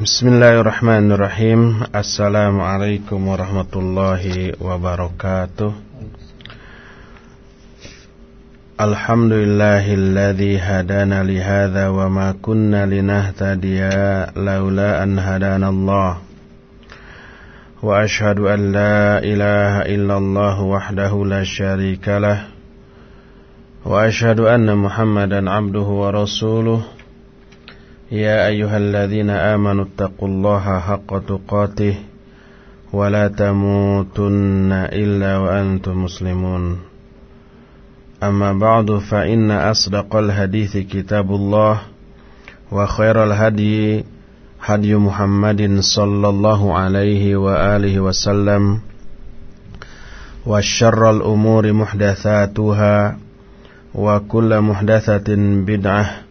Bismillahirrahmanirrahim. Assalamualaikum warahmatullahi wabarakatuh. Alhamdulillahilladzi hadana lihada wa ma kunna linahtadiya laula an hadana Allah. Wa ashhadu an la ilaha illallah wahdahu la syarika lah. Wa ashhadu anna Muhammadan abduhu wa rasuluh يا أيها الذين آمنوا اتقوا الله حق تقاته ولا تموتن إلا وأنتم مسلمون. أما بعد فإن أصدق الحديث كتاب الله وخير الهدي هدي محمد صلى الله عليه وآله وسلم وشر الأمور محدثاتها وكل محدثة بدعة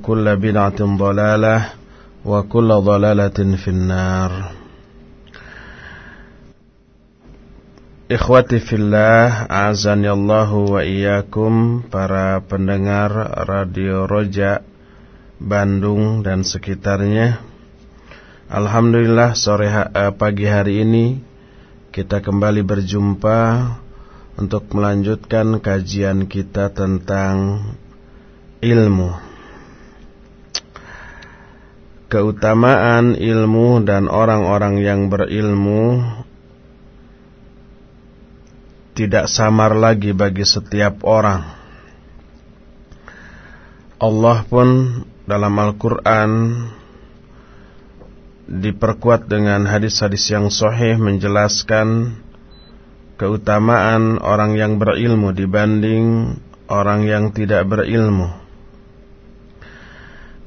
kulla bid'atin dhalalah wa kulla dhalalatin finnar. Ikhwati fillah azani Allahu wa iyyakum para pendengar Radio Roja Bandung dan sekitarnya. Alhamdulillah sore ha eh, pagi hari ini kita kembali berjumpa untuk melanjutkan kajian kita tentang ilmu keutamaan ilmu dan orang-orang yang berilmu tidak samar lagi bagi setiap orang. Allah pun dalam Al-Quran diperkuat dengan hadis-hadis yang sahih menjelaskan keutamaan orang yang berilmu dibanding orang yang tidak berilmu.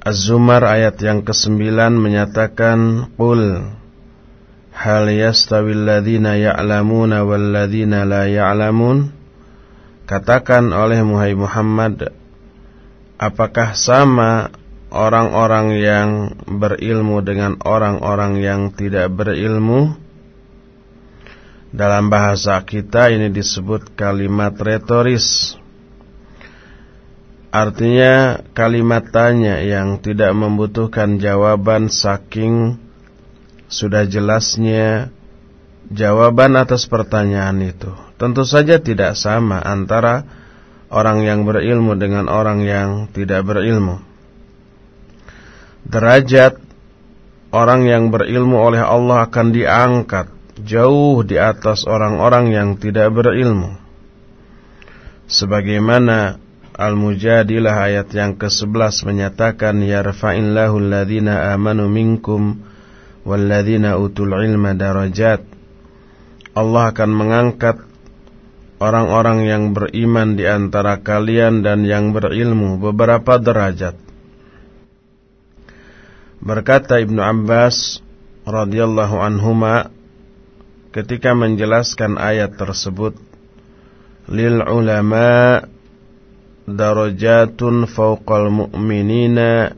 Az-Zumar ayat yang ke-9 menyatakan Qul Hal yastawil ladhina ya'lamuna wal ladhina la ya'lamun? Katakan oleh Muhammad Apakah sama orang-orang yang berilmu dengan orang-orang yang tidak berilmu? Dalam bahasa kita ini disebut kalimat retoris Artinya kalimat tanya yang tidak membutuhkan jawaban saking sudah jelasnya jawaban atas pertanyaan itu. Tentu saja tidak sama antara orang yang berilmu dengan orang yang tidak berilmu. Derajat orang yang berilmu oleh Allah akan diangkat jauh di atas orang-orang yang tidak berilmu. Sebagaimana Al-Mujadilah ayat yang ke-11 menyatakan yarfa'illahu alladhina amanu minkum walladhina utul ilma darajat. Allah akan mengangkat orang-orang yang beriman di antara kalian dan yang berilmu beberapa derajat. Berkata Ibnu Abbas radhiyallahu anhuma ketika menjelaskan ayat tersebut lil ulama darajatun fawqal mu'minina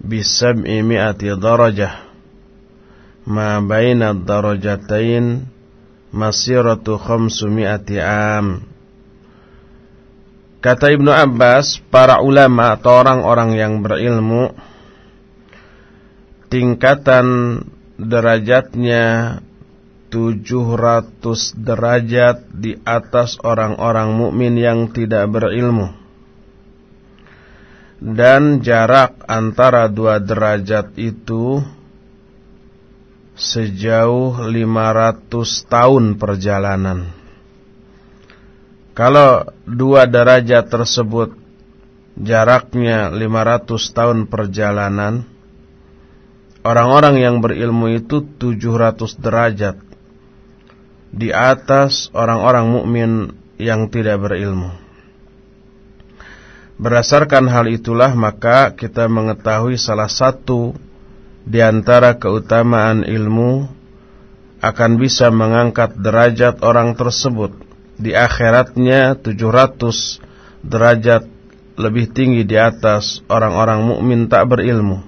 bisab'i mi'ati darajah. Ma baina darajatain masiratu khamsumi'ati am. Kata Ibnu Abbas, para ulama atau orang-orang yang berilmu tingkatan derajatnya 700 derajat di atas orang-orang mukmin yang tidak berilmu dan jarak antara dua derajat itu sejauh 500 tahun perjalanan. Kalau dua derajat tersebut jaraknya 500 tahun perjalanan, orang-orang yang berilmu itu 700 derajat di atas orang-orang mukmin yang tidak berilmu. Berdasarkan hal itulah maka kita mengetahui salah satu di antara keutamaan ilmu akan bisa mengangkat derajat orang tersebut. Di akhiratnya 700 derajat lebih tinggi di atas orang-orang mukmin tak berilmu.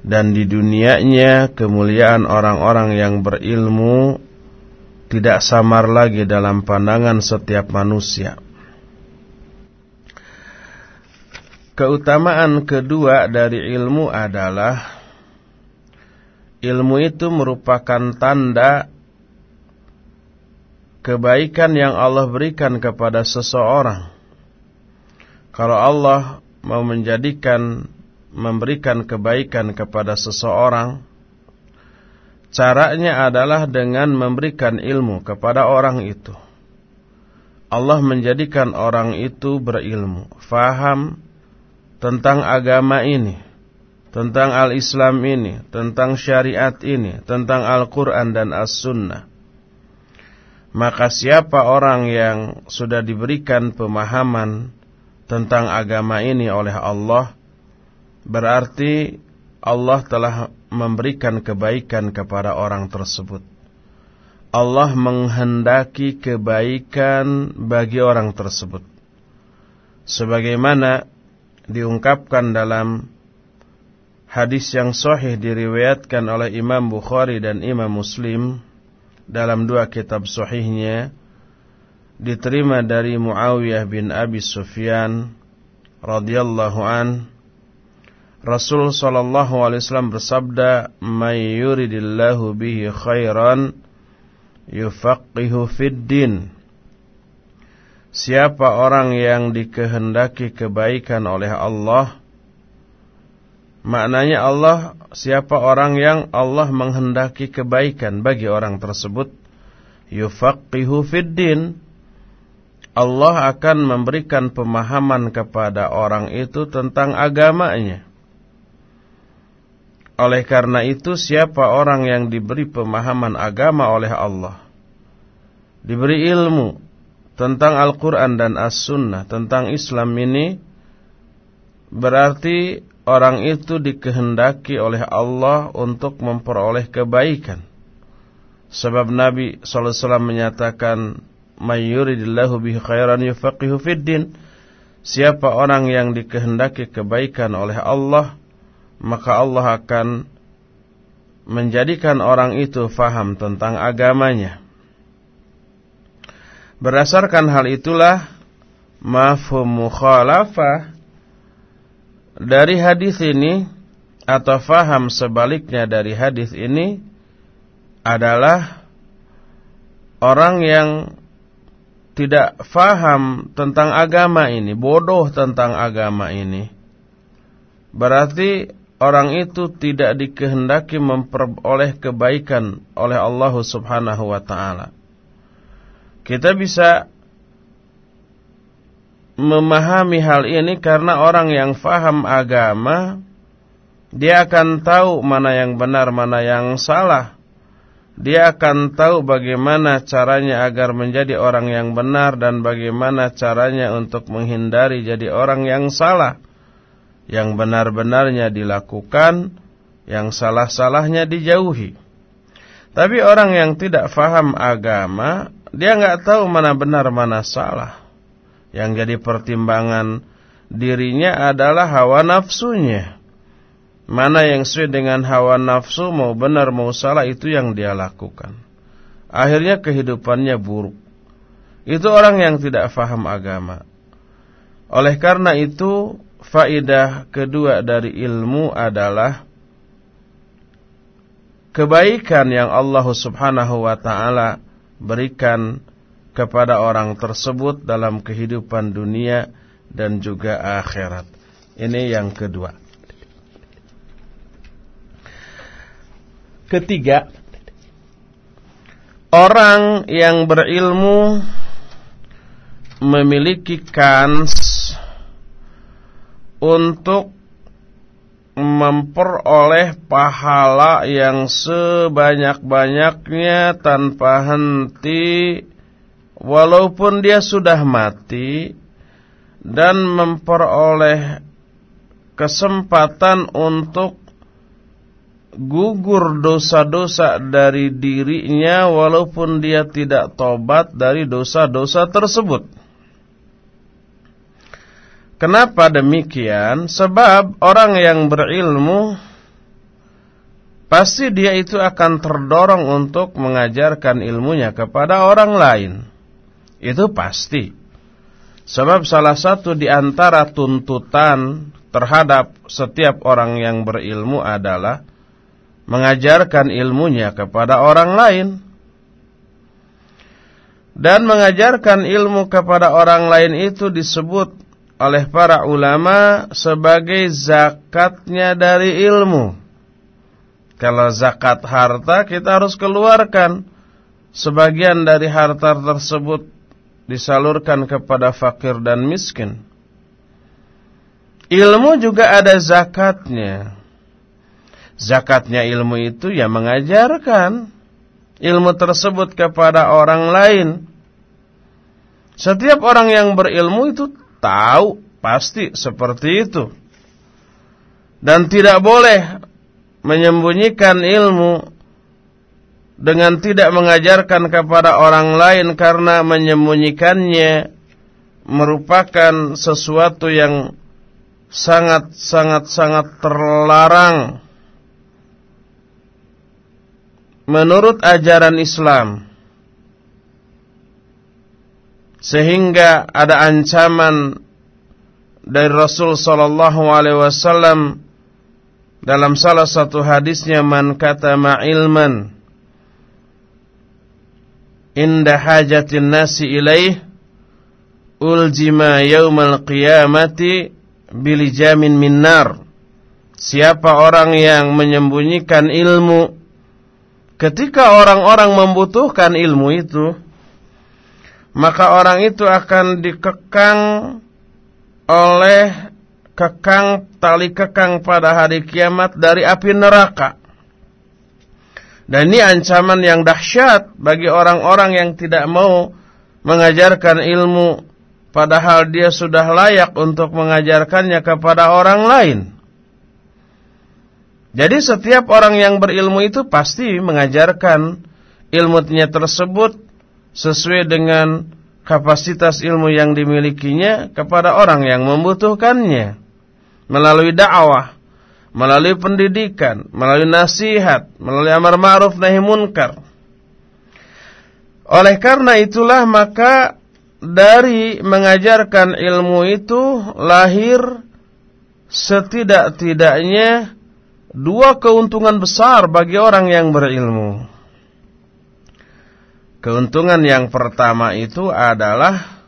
Dan di dunianya kemuliaan orang-orang yang berilmu tidak samar lagi dalam pandangan setiap manusia Keutamaan kedua dari ilmu adalah ilmu itu merupakan tanda kebaikan yang Allah berikan kepada seseorang. Kalau Allah mau menjadikan memberikan kebaikan kepada seseorang, caranya adalah dengan memberikan ilmu kepada orang itu. Allah menjadikan orang itu berilmu, faham tentang agama ini, tentang al-Islam ini, tentang syariat ini, tentang Al-Quran dan As-Sunnah maka siapa orang yang sudah diberikan pemahaman tentang agama ini oleh Allah berarti Allah telah memberikan kebaikan kepada orang tersebut. Allah menghendaki kebaikan bagi orang tersebut. Sebagaimana diungkapkan dalam hadis yang sahih diriwayatkan oleh Imam Bukhari dan Imam Muslim dalam dua kitab sahihnya diterima dari Muawiyah bin Abi Sufyan radhiyallahu an. Rasul sallallahu alaihi wasallam bersabda may yuridillahu bihi khairan yufaqihu fid din Siapa orang yang dikehendaki kebaikan oleh Allah Maknanya Allah siapa orang yang Allah menghendaki kebaikan bagi orang tersebut yufaqihu fid Allah akan memberikan pemahaman kepada orang itu tentang agamanya. Oleh karena itu siapa orang yang diberi pemahaman agama oleh Allah diberi ilmu tentang Al-Qur'an dan As-Sunnah tentang Islam ini berarti orang itu dikehendaki oleh Allah untuk memperoleh kebaikan. Sebab Nabi SAW menyatakan, Mayyuridillahu bihi khairan yufaqihu fiddin. Siapa orang yang dikehendaki kebaikan oleh Allah, maka Allah akan menjadikan orang itu faham tentang agamanya. Berdasarkan hal itulah, mafhum mukhalafah dari hadis ini atau faham sebaliknya dari hadis ini adalah orang yang tidak faham tentang agama ini, bodoh tentang agama ini. Berarti orang itu tidak dikehendaki memperoleh kebaikan oleh Allah Subhanahu wa taala. Kita bisa memahami hal ini karena orang yang faham agama dia akan tahu mana yang benar mana yang salah. Dia akan tahu bagaimana caranya agar menjadi orang yang benar dan bagaimana caranya untuk menghindari jadi orang yang salah. Yang benar-benarnya dilakukan yang salah-salahnya dijauhi. Tapi orang yang tidak faham agama dia nggak tahu mana benar mana salah yang jadi pertimbangan dirinya adalah hawa nafsunya. Mana yang sesuai dengan hawa nafsu mau benar mau salah itu yang dia lakukan. Akhirnya kehidupannya buruk. Itu orang yang tidak faham agama. Oleh karena itu faidah kedua dari ilmu adalah kebaikan yang Allah Subhanahu wa taala berikan kepada orang tersebut dalam kehidupan dunia dan juga akhirat. Ini yang kedua. Ketiga, orang yang berilmu memiliki kans untuk memperoleh pahala yang sebanyak-banyaknya tanpa henti walaupun dia sudah mati dan memperoleh kesempatan untuk gugur dosa-dosa dari dirinya walaupun dia tidak tobat dari dosa-dosa tersebut. Kenapa demikian? Sebab orang yang berilmu pasti dia itu akan terdorong untuk mengajarkan ilmunya kepada orang lain. Itu pasti. Sebab salah satu di antara tuntutan terhadap setiap orang yang berilmu adalah mengajarkan ilmunya kepada orang lain dan mengajarkan ilmu kepada orang lain itu disebut oleh para ulama sebagai zakatnya dari ilmu. Kalau zakat harta kita harus keluarkan sebagian dari harta tersebut disalurkan kepada fakir dan miskin. Ilmu juga ada zakatnya. Zakatnya ilmu itu ya mengajarkan ilmu tersebut kepada orang lain. Setiap orang yang berilmu itu tahu pasti seperti itu. Dan tidak boleh menyembunyikan ilmu dengan tidak mengajarkan kepada orang lain karena menyembunyikannya merupakan sesuatu yang sangat sangat sangat terlarang menurut ajaran Islam sehingga ada ancaman dari Rasul sallallahu alaihi wasallam dalam salah satu hadisnya man katama ilman inda hajatin nasi ilaih uljima yaumal qiyamati bilijamin minnar siapa orang yang menyembunyikan ilmu Ketika orang-orang membutuhkan ilmu itu, maka orang itu akan dikekang oleh kekang tali kekang pada hari kiamat dari api neraka. Dan ini ancaman yang dahsyat bagi orang-orang yang tidak mau mengajarkan ilmu padahal dia sudah layak untuk mengajarkannya kepada orang lain. Jadi setiap orang yang berilmu itu pasti mengajarkan ilmunya tersebut sesuai dengan kapasitas ilmu yang dimilikinya kepada orang yang membutuhkannya. Melalui dakwah, melalui pendidikan, melalui nasihat, melalui amar ma'ruf nahi munkar. Oleh karena itulah maka dari mengajarkan ilmu itu lahir setidak-tidaknya dua keuntungan besar bagi orang yang berilmu. Keuntungan yang pertama itu adalah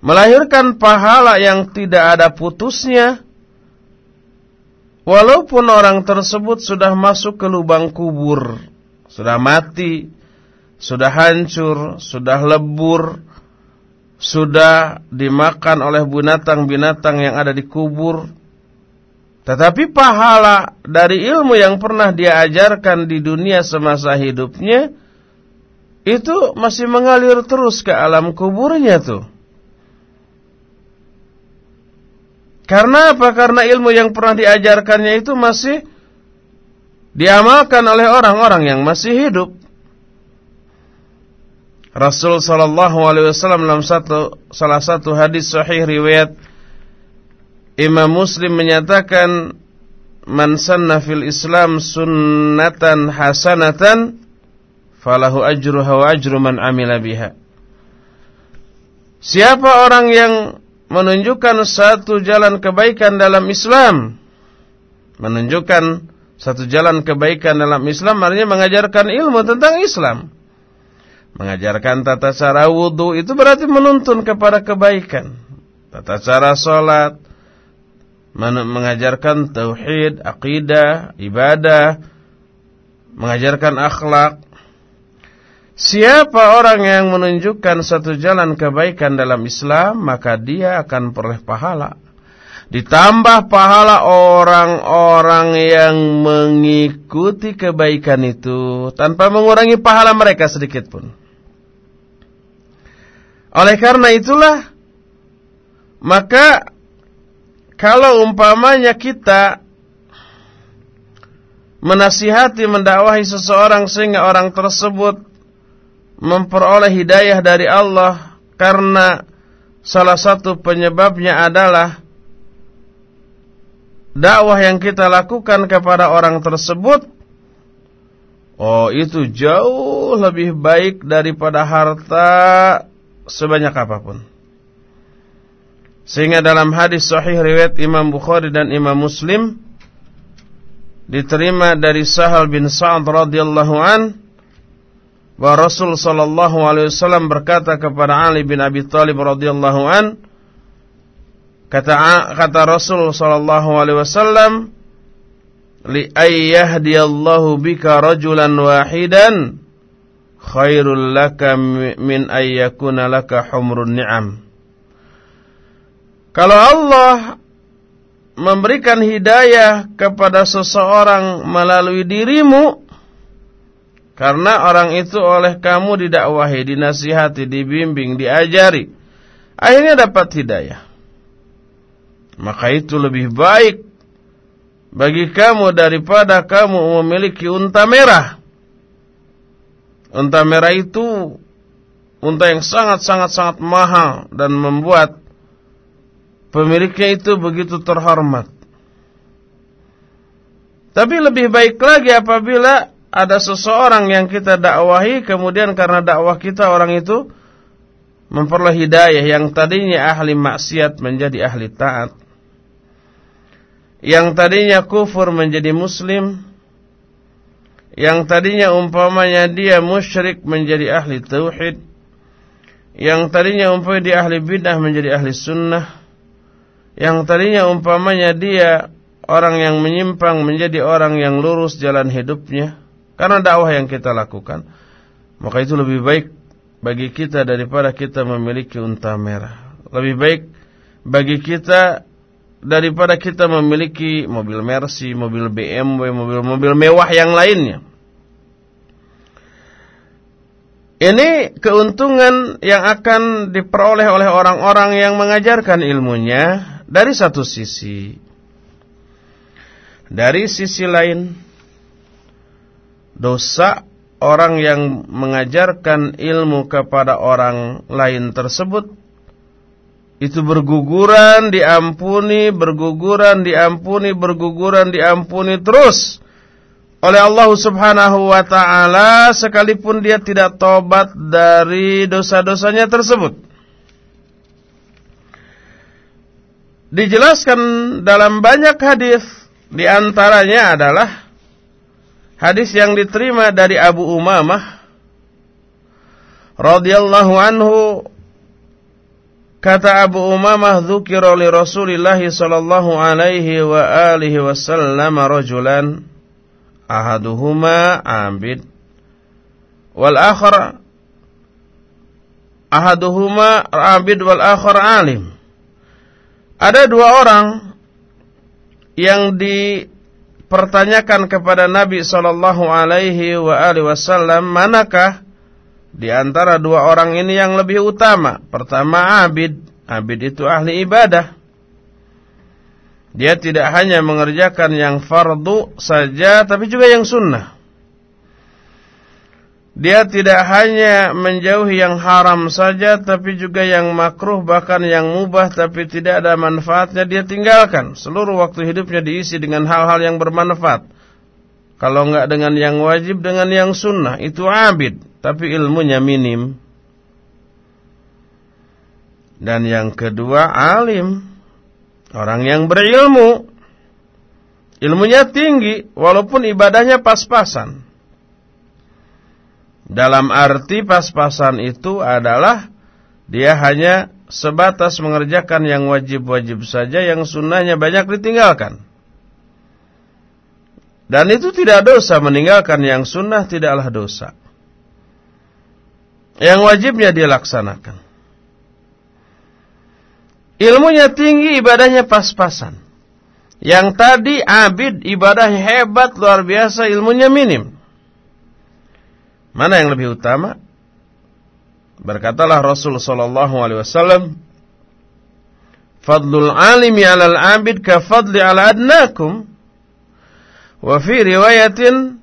melahirkan pahala yang tidak ada putusnya. Walaupun orang tersebut sudah masuk ke lubang kubur, sudah mati, sudah hancur, sudah lebur, sudah dimakan oleh binatang-binatang yang ada di kubur, tetapi pahala dari ilmu yang pernah dia ajarkan di dunia semasa hidupnya itu masih mengalir terus ke alam kuburnya tuh. Karena apa? Karena ilmu yang pernah diajarkannya itu masih diamalkan oleh orang-orang yang masih hidup. Rasul sallallahu alaihi wasallam dalam satu salah satu hadis sahih riwayat Imam Muslim menyatakan man sanna fil Islam sunnatan hasanatan falahu ajruha wa ajru man amila biha. Siapa orang yang menunjukkan satu jalan kebaikan dalam Islam, menunjukkan satu jalan kebaikan dalam Islam artinya mengajarkan ilmu tentang Islam. Mengajarkan tata cara wudhu itu berarti menuntun kepada kebaikan. Tata cara sholat, mengajarkan tauhid, akidah, ibadah, mengajarkan akhlak. Siapa orang yang menunjukkan satu jalan kebaikan dalam Islam, maka dia akan peroleh pahala. Ditambah pahala orang-orang yang mengikuti kebaikan itu tanpa mengurangi pahala mereka sedikit pun. Oleh karena itulah, maka kalau umpamanya kita menasihati, mendakwahi seseorang sehingga orang tersebut memperoleh hidayah dari Allah karena salah satu penyebabnya adalah dakwah yang kita lakukan kepada orang tersebut. Oh itu jauh lebih baik daripada harta sebanyak apa pun. Sehingga dalam hadis sahih riwayat Imam Bukhari dan Imam Muslim diterima dari Sahal bin Sa'ad radhiyallahu an bahwa Rasul sallallahu alaihi wasallam berkata kepada Ali bin Abi Thalib radhiyallahu an kata kata Rasul sallallahu alaihi wasallam li ayyahdiyallahu bika rajulan wahidan khairul laka min ayyakuna laka humrun ni'am. Kalau Allah memberikan hidayah kepada seseorang melalui dirimu karena orang itu oleh kamu didakwahi, dinasihati, dibimbing, diajari. Akhirnya dapat hidayah. Maka itu lebih baik bagi kamu daripada kamu memiliki unta merah. Unta merah itu unta yang sangat-sangat-sangat mahal dan membuat pemiliknya itu begitu terhormat. Tapi lebih baik lagi apabila ada seseorang yang kita dakwahi kemudian karena dakwah kita orang itu memperoleh hidayah yang tadinya ahli maksiat menjadi ahli taat. Yang tadinya kufur menjadi muslim. Yang tadinya umpamanya dia musyrik menjadi ahli tauhid. Yang tadinya umpamanya dia ahli bidah menjadi ahli sunnah yang tadinya umpamanya dia orang yang menyimpang menjadi orang yang lurus jalan hidupnya karena dakwah yang kita lakukan maka itu lebih baik bagi kita daripada kita memiliki unta merah. Lebih baik bagi kita daripada kita memiliki mobil Mercy, mobil BMW, mobil-mobil mewah yang lainnya. Ini keuntungan yang akan diperoleh oleh orang-orang yang mengajarkan ilmunya dari satu sisi. Dari sisi lain Dosa orang yang mengajarkan ilmu kepada orang lain tersebut Itu berguguran, diampuni, berguguran, diampuni, berguguran, diampuni terus oleh Allah subhanahu wa ta'ala sekalipun dia tidak tobat dari dosa-dosanya tersebut. dijelaskan dalam banyak hadis di antaranya adalah hadis yang diterima dari Abu Umamah radhiyallahu anhu kata Abu Umamah dzukira li Rasulillah sallallahu alaihi wa alihi wasallam rajulan ahaduhuma abid wal akhar ahaduhuma abid wal akhar alim. Ada dua orang yang dipertanyakan kepada Nabi Shallallahu Alaihi Wasallam, manakah di antara dua orang ini yang lebih utama? Pertama abid, abid itu ahli ibadah. Dia tidak hanya mengerjakan yang fardu saja, tapi juga yang sunnah. Dia tidak hanya menjauhi yang haram saja tapi juga yang makruh bahkan yang mubah tapi tidak ada manfaatnya dia tinggalkan. Seluruh waktu hidupnya diisi dengan hal-hal yang bermanfaat. Kalau enggak dengan yang wajib dengan yang sunnah itu abid tapi ilmunya minim. Dan yang kedua alim. Orang yang berilmu. Ilmunya tinggi walaupun ibadahnya pas-pasan. Dalam arti pas-pasan itu adalah dia hanya sebatas mengerjakan yang wajib-wajib saja, yang sunnahnya banyak ditinggalkan. Dan itu tidak dosa meninggalkan yang sunnah tidaklah dosa. Yang wajibnya dia laksanakan. Ilmunya tinggi, ibadahnya pas-pasan. Yang tadi abid, ibadahnya hebat, luar biasa, ilmunya minim. Mana yang lebih utama? Berkatalah Rasul sallallahu alaihi wasallam, "Fadlul alimi 'alal 'abid ka fadli 'ala adnakum." Wa fi riwayatin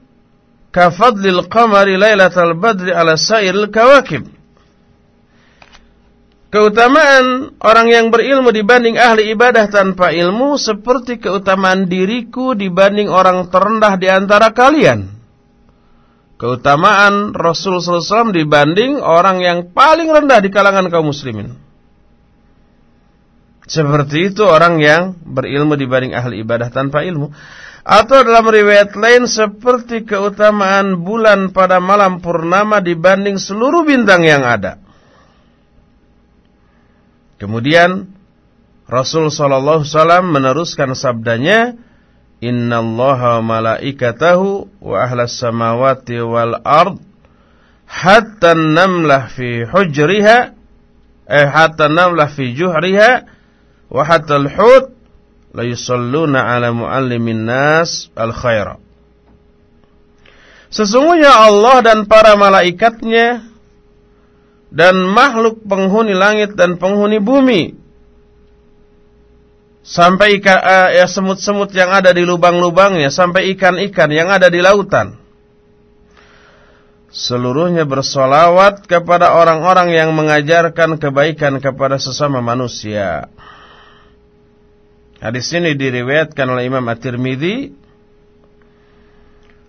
ka fadlil qamari lailatal badri 'ala sairil kawakib. Keutamaan orang yang berilmu dibanding ahli ibadah tanpa ilmu seperti keutamaan diriku dibanding orang terendah di antara kalian keutamaan Rasul SAW dibanding orang yang paling rendah di kalangan kaum muslimin. Seperti itu orang yang berilmu dibanding ahli ibadah tanpa ilmu. Atau dalam riwayat lain seperti keutamaan bulan pada malam purnama dibanding seluruh bintang yang ada. Kemudian Rasul sallallahu alaihi wasallam meneruskan sabdanya, "Innallaha wa malaikatahu wa ahlas samawati wal ard hatta namlah fi hujriha eh hatta namlah fi juhriha wa hatta al-hut ala muallimin nas al-khaira." Sesungguhnya Allah dan para malaikatnya dan makhluk penghuni langit dan penghuni bumi sampai ikan, uh, ya semut-semut yang ada di lubang-lubangnya, sampai ikan-ikan yang ada di lautan. Seluruhnya bersolawat kepada orang-orang yang mengajarkan kebaikan kepada sesama manusia. Hadis ini diriwayatkan oleh Imam At-Tirmidzi.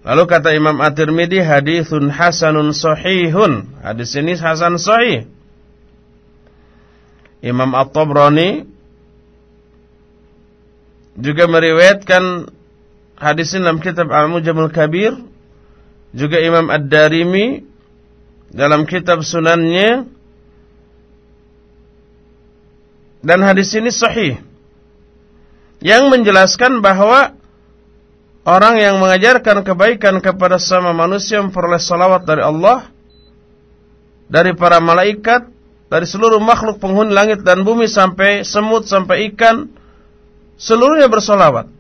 Lalu kata Imam At-Tirmidzi hadithun hasanun sahihun. Hadis ini hasan sahih. Imam At-Tabrani juga meriwayatkan hadis ini dalam kitab Al-Mujamul Kabir juga Imam Ad-Darimi dalam kitab sunannya. Dan hadis ini sahih yang menjelaskan bahwa orang yang mengajarkan kebaikan kepada sama manusia memperoleh salawat dari Allah dari para malaikat dari seluruh makhluk penghuni langit dan bumi sampai semut sampai ikan seluruhnya bersolawat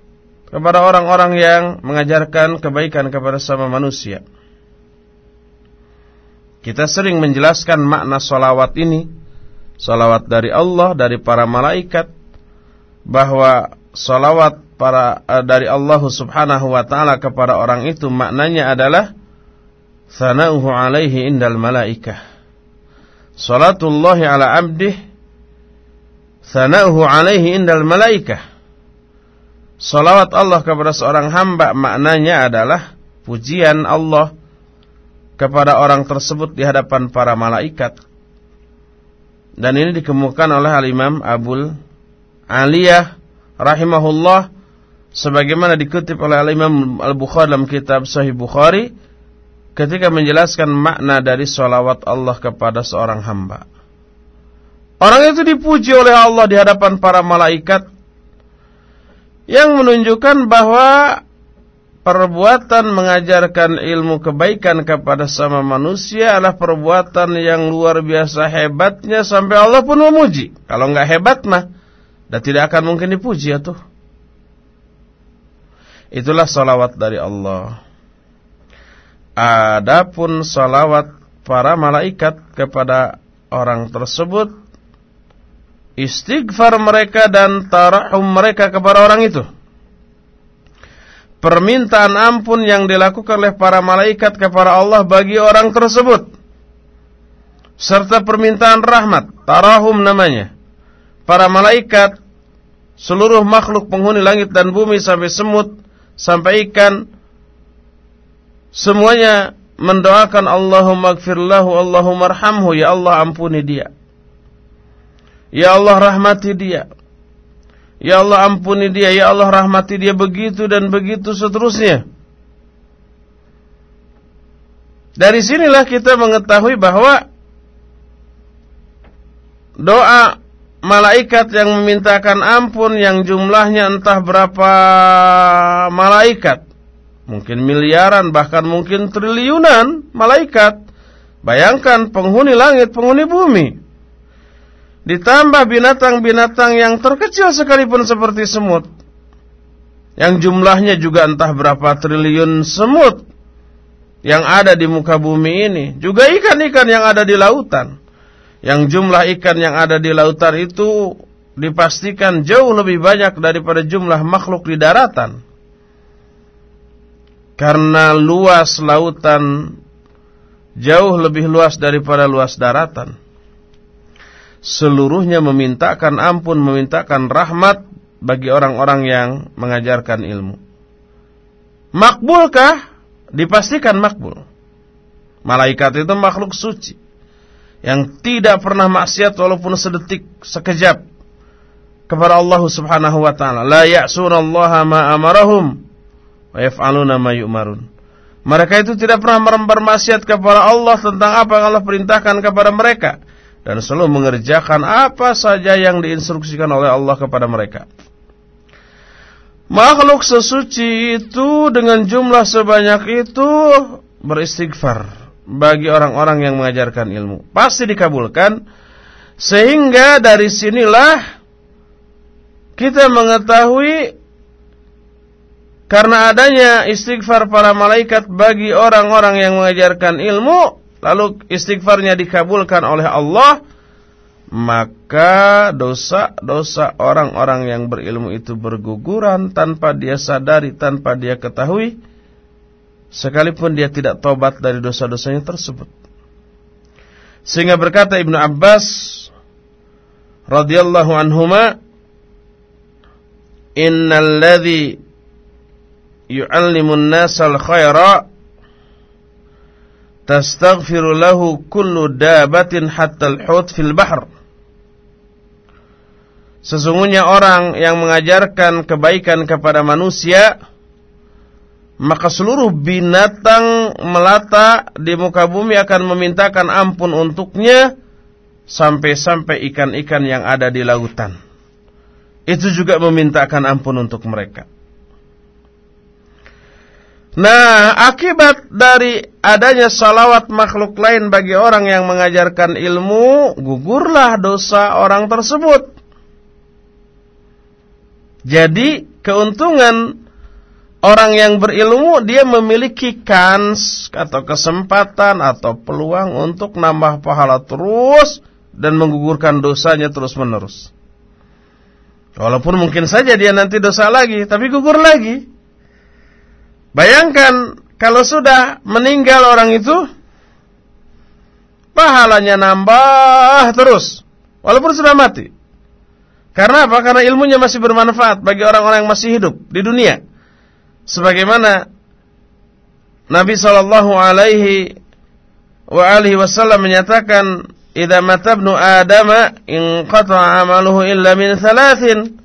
kepada orang-orang yang mengajarkan kebaikan kepada sama manusia. Kita sering menjelaskan makna solawat ini, solawat dari Allah, dari para malaikat, bahwa solawat para uh, dari Allah Subhanahu Wa Taala kepada orang itu maknanya adalah sanauhu alaihi indal malaikah. Salatullahi ala abdih sanauhu alaihi indal malaikah Salawat Allah kepada seorang hamba maknanya adalah pujian Allah kepada orang tersebut di hadapan para malaikat. Dan ini dikemukakan oleh Al-Imam Abul Aliyah rahimahullah sebagaimana dikutip oleh Al-Imam Al-Bukhari dalam kitab Sahih Bukhari ketika menjelaskan makna dari salawat Allah kepada seorang hamba. Orang itu dipuji oleh Allah di hadapan para malaikat yang menunjukkan bahwa perbuatan mengajarkan ilmu kebaikan kepada sama manusia adalah perbuatan yang luar biasa hebatnya sampai Allah pun memuji. Kalau nggak hebat mah, dan tidak akan mungkin dipuji ya tuh. Itulah salawat dari Allah. Adapun salawat para malaikat kepada orang tersebut istighfar mereka dan tarahum mereka kepada orang itu. Permintaan ampun yang dilakukan oleh para malaikat kepada Allah bagi orang tersebut. Serta permintaan rahmat, tarahum namanya. Para malaikat, seluruh makhluk penghuni langit dan bumi sampai semut, sampai ikan, semuanya mendoakan Allahumma gfirlahu, Allahumma arhamhu, ya Allah ampuni dia. Ya Allah rahmati dia. Ya Allah ampuni dia. Ya Allah rahmati dia begitu dan begitu seterusnya. Dari sinilah kita mengetahui bahwa doa malaikat yang memintakan ampun yang jumlahnya entah berapa malaikat. Mungkin miliaran bahkan mungkin triliunan malaikat. Bayangkan penghuni langit, penghuni bumi. Ditambah binatang-binatang yang terkecil sekalipun seperti semut. Yang jumlahnya juga entah berapa triliun semut yang ada di muka bumi ini. Juga ikan-ikan yang ada di lautan. Yang jumlah ikan yang ada di lautan itu dipastikan jauh lebih banyak daripada jumlah makhluk di daratan. Karena luas lautan jauh lebih luas daripada luas daratan seluruhnya memintakan ampun, memintakan rahmat bagi orang-orang yang mengajarkan ilmu. Makbulkah? Dipastikan makbul. Malaikat itu makhluk suci yang tidak pernah maksiat walaupun sedetik, sekejap kepada Allah Subhanahu wa taala. La ya'sunallaha ma amarahum wa yaf'aluna ma yu'marun. Mereka itu tidak pernah bermaksiat kepada Allah tentang apa yang Allah perintahkan kepada mereka dan selalu mengerjakan apa saja yang diinstruksikan oleh Allah kepada mereka. Makhluk sesuci itu dengan jumlah sebanyak itu beristighfar bagi orang-orang yang mengajarkan ilmu. Pasti dikabulkan sehingga dari sinilah kita mengetahui karena adanya istighfar para malaikat bagi orang-orang yang mengajarkan ilmu, lalu istighfarnya dikabulkan oleh Allah, maka dosa-dosa orang-orang yang berilmu itu berguguran tanpa dia sadari, tanpa dia ketahui, sekalipun dia tidak tobat dari dosa-dosanya tersebut. Sehingga berkata Ibnu Abbas radhiyallahu anhuma innal ladzi yu'allimun nasal khaira tastaghfiru lahu kullu dabatin hatta al-hut fil bahr Sesungguhnya orang yang mengajarkan kebaikan kepada manusia maka seluruh binatang melata di muka bumi akan memintakan ampun untuknya sampai-sampai ikan-ikan yang ada di lautan itu juga memintakan ampun untuk mereka. Nah, akibat dari adanya salawat makhluk lain bagi orang yang mengajarkan ilmu, gugurlah dosa orang tersebut. Jadi, keuntungan orang yang berilmu, dia memiliki kans atau kesempatan atau peluang untuk nambah pahala terus dan menggugurkan dosanya terus-menerus. Walaupun mungkin saja dia nanti dosa lagi, tapi gugur lagi. Bayangkan kalau sudah meninggal orang itu, pahalanya nambah terus, walaupun sudah mati. Karena apa? Karena ilmunya masih bermanfaat bagi orang-orang yang masih hidup di dunia. Sebagaimana Nabi Shallallahu Alaihi menyatakan idza mata ibnu inqata amaluhu illa min thalathin.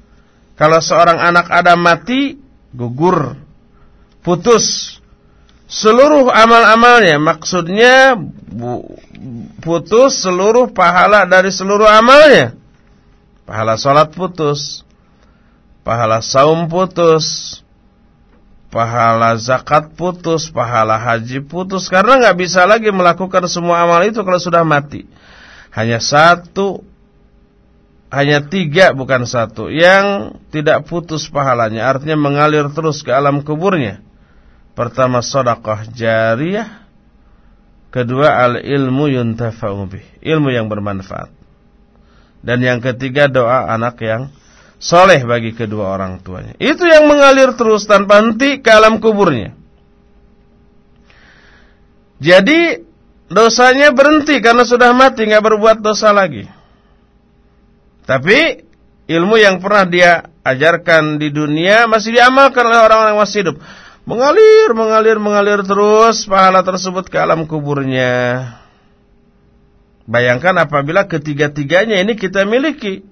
Kalau seorang anak Adam mati, gugur, putus seluruh amal-amalnya. Maksudnya putus seluruh pahala dari seluruh amalnya. Pahala salat putus, pahala saum putus, pahala zakat putus, pahala haji putus karena nggak bisa lagi melakukan semua amal itu kalau sudah mati hanya satu hanya tiga bukan satu yang tidak putus pahalanya artinya mengalir terus ke alam kuburnya pertama sedekah jariyah. Kedua al ilmu yuntafa'u bih. Ilmu yang bermanfaat. Dan yang ketiga doa anak yang soleh bagi kedua orang tuanya. Itu yang mengalir terus tanpa henti ke alam kuburnya. Jadi dosanya berhenti karena sudah mati nggak berbuat dosa lagi. Tapi ilmu yang pernah dia ajarkan di dunia masih diamalkan oleh orang-orang masih hidup. Mengalir, mengalir, mengalir terus pahala tersebut ke alam kuburnya. Bayangkan apabila ketiga-tiganya ini kita miliki.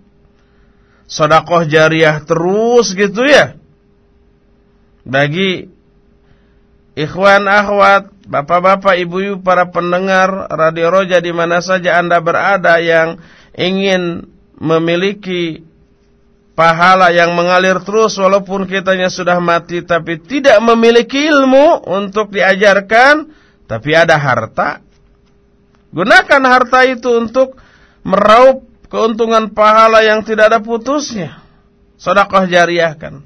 Sodakoh jariah terus gitu ya. Bagi ikhwan akhwat Bapak-bapak, ibu-ibu, para pendengar Radio Roja di mana saja Anda berada yang ingin memiliki pahala yang mengalir terus walaupun kitanya sudah mati tapi tidak memiliki ilmu untuk diajarkan, tapi ada harta. Gunakan harta itu untuk meraup keuntungan pahala yang tidak ada putusnya. Sedekah jariah kan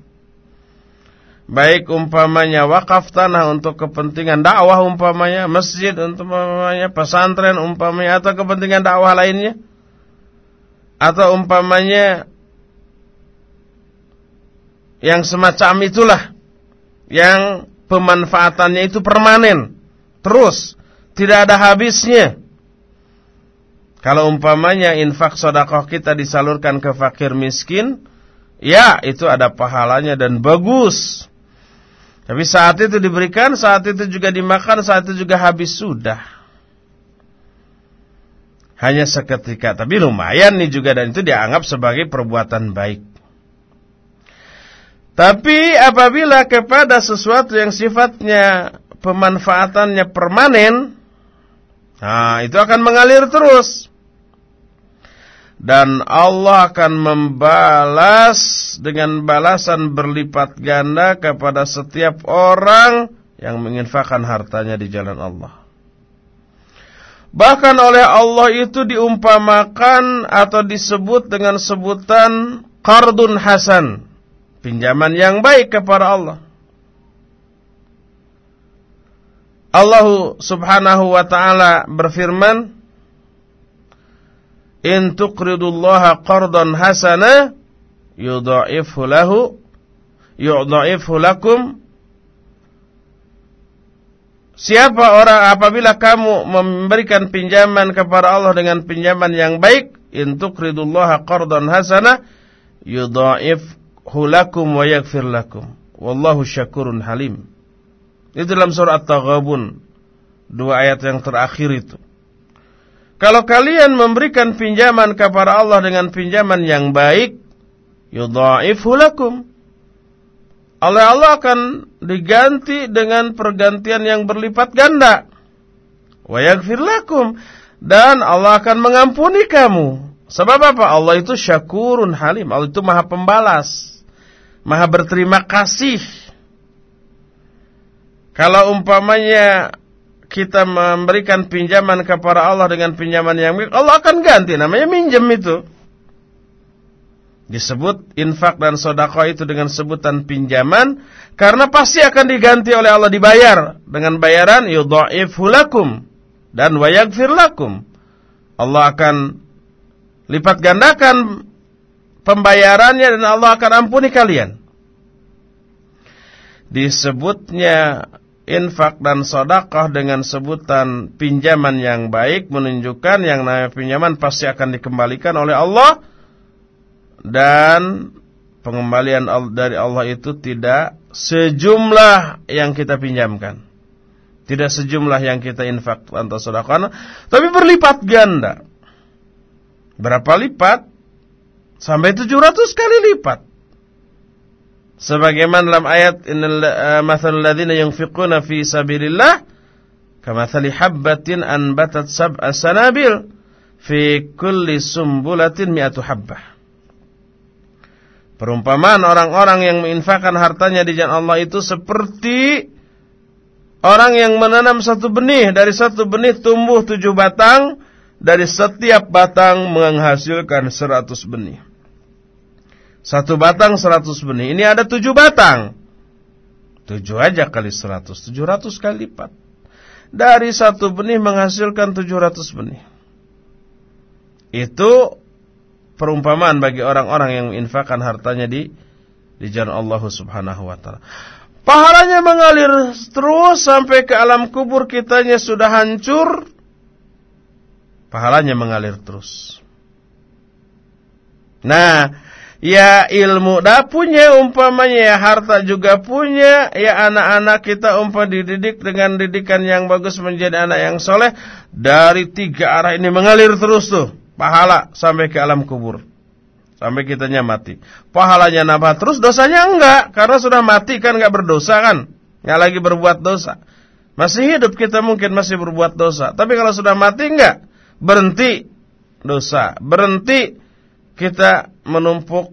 baik umpamanya wakaf tanah untuk kepentingan dakwah umpamanya, masjid untuk umpamanya, pesantren umpamanya atau kepentingan dakwah lainnya atau umpamanya yang semacam itulah. Yang pemanfaatannya itu permanen. Terus tidak ada habisnya. Kalau umpamanya infak sodakoh kita disalurkan ke fakir miskin ya itu ada pahalanya dan bagus. Tapi saat itu diberikan, saat itu juga dimakan, saat itu juga habis sudah. Hanya seketika, tapi lumayan nih juga dan itu dianggap sebagai perbuatan baik. Tapi apabila kepada sesuatu yang sifatnya pemanfaatannya permanen, nah itu akan mengalir terus. Dan Allah akan membalas dengan balasan berlipat ganda kepada setiap orang yang menginfakkan hartanya di jalan Allah. Bahkan oleh Allah itu diumpamakan atau disebut dengan sebutan qardun hasan pinjaman yang baik kepada Allah. Allah Subhanahu wa taala berfirman, "In tuqridullaha qardan hasana yudha'ifhu lahu yudha'ifhu lakum." Siapa orang apabila kamu memberikan pinjaman kepada Allah dengan pinjaman yang baik, in tuqridullaha qardan hasana yudha'if hulakum wa yaghfir lakum. Wallahu syakurun halim. Itu dalam surah At-Taghabun. Dua ayat yang terakhir itu. Kalau kalian memberikan pinjaman kepada Allah dengan pinjaman yang baik, yudha'ifhu lakum. Allah Allah akan diganti dengan pergantian yang berlipat ganda. Wa yaghfir lakum dan Allah akan mengampuni kamu. Sebab apa? Allah itu syakurun halim. Allah itu maha pembalas. Maha berterima kasih. Kalau umpamanya kita memberikan pinjaman kepada Allah dengan pinjaman yang baik, Allah akan ganti. Namanya minjem itu. Disebut infak dan sodako itu dengan sebutan pinjaman. Karena pasti akan diganti oleh Allah dibayar. Dengan bayaran yudha'ifhu lakum. Dan wayagfir lakum. Allah akan lipat gandakan pembayarannya dan Allah akan ampuni kalian. Disebutnya infak dan sodakah dengan sebutan pinjaman yang baik menunjukkan yang namanya pinjaman pasti akan dikembalikan oleh Allah dan pengembalian dari Allah itu tidak sejumlah yang kita pinjamkan. Tidak sejumlah yang kita infak atau sodakah, tapi berlipat ganda. Berapa lipat? Sampai 700 kali lipat. Sebagaimana dalam ayat innal uh, mathalul ladzina yunfiquna fi sabilillah kamathali habbatin anbatat sab'a sanabil fi kulli sumbulatin mi'atu habbah. Perumpamaan orang-orang yang menginfakkan hartanya di jalan Allah itu seperti orang yang menanam satu benih, dari satu benih tumbuh tujuh batang, dari setiap batang menghasilkan seratus benih. Satu batang seratus benih. Ini ada tujuh batang. Tujuh aja kali seratus. Tujuh ratus kali lipat. Dari satu benih menghasilkan tujuh ratus benih. Itu perumpamaan bagi orang-orang yang menginfakkan hartanya di di jalan Allah Subhanahu wa taala. Pahalanya mengalir terus sampai ke alam kubur kitanya sudah hancur. Pahalanya mengalir terus. Nah, Ya ilmu dah punya umpamanya ya harta juga punya ya anak-anak kita umpam dididik dengan didikan yang bagus menjadi anak yang soleh dari tiga arah ini mengalir terus tuh pahala sampai ke alam kubur. Sampai kitanya mati. Pahalanya nambah terus dosanya enggak karena sudah mati kan enggak berdosa kan? Enggak lagi berbuat dosa. Masih hidup kita mungkin masih berbuat dosa. Tapi kalau sudah mati enggak berhenti dosa berhenti kita menumpuk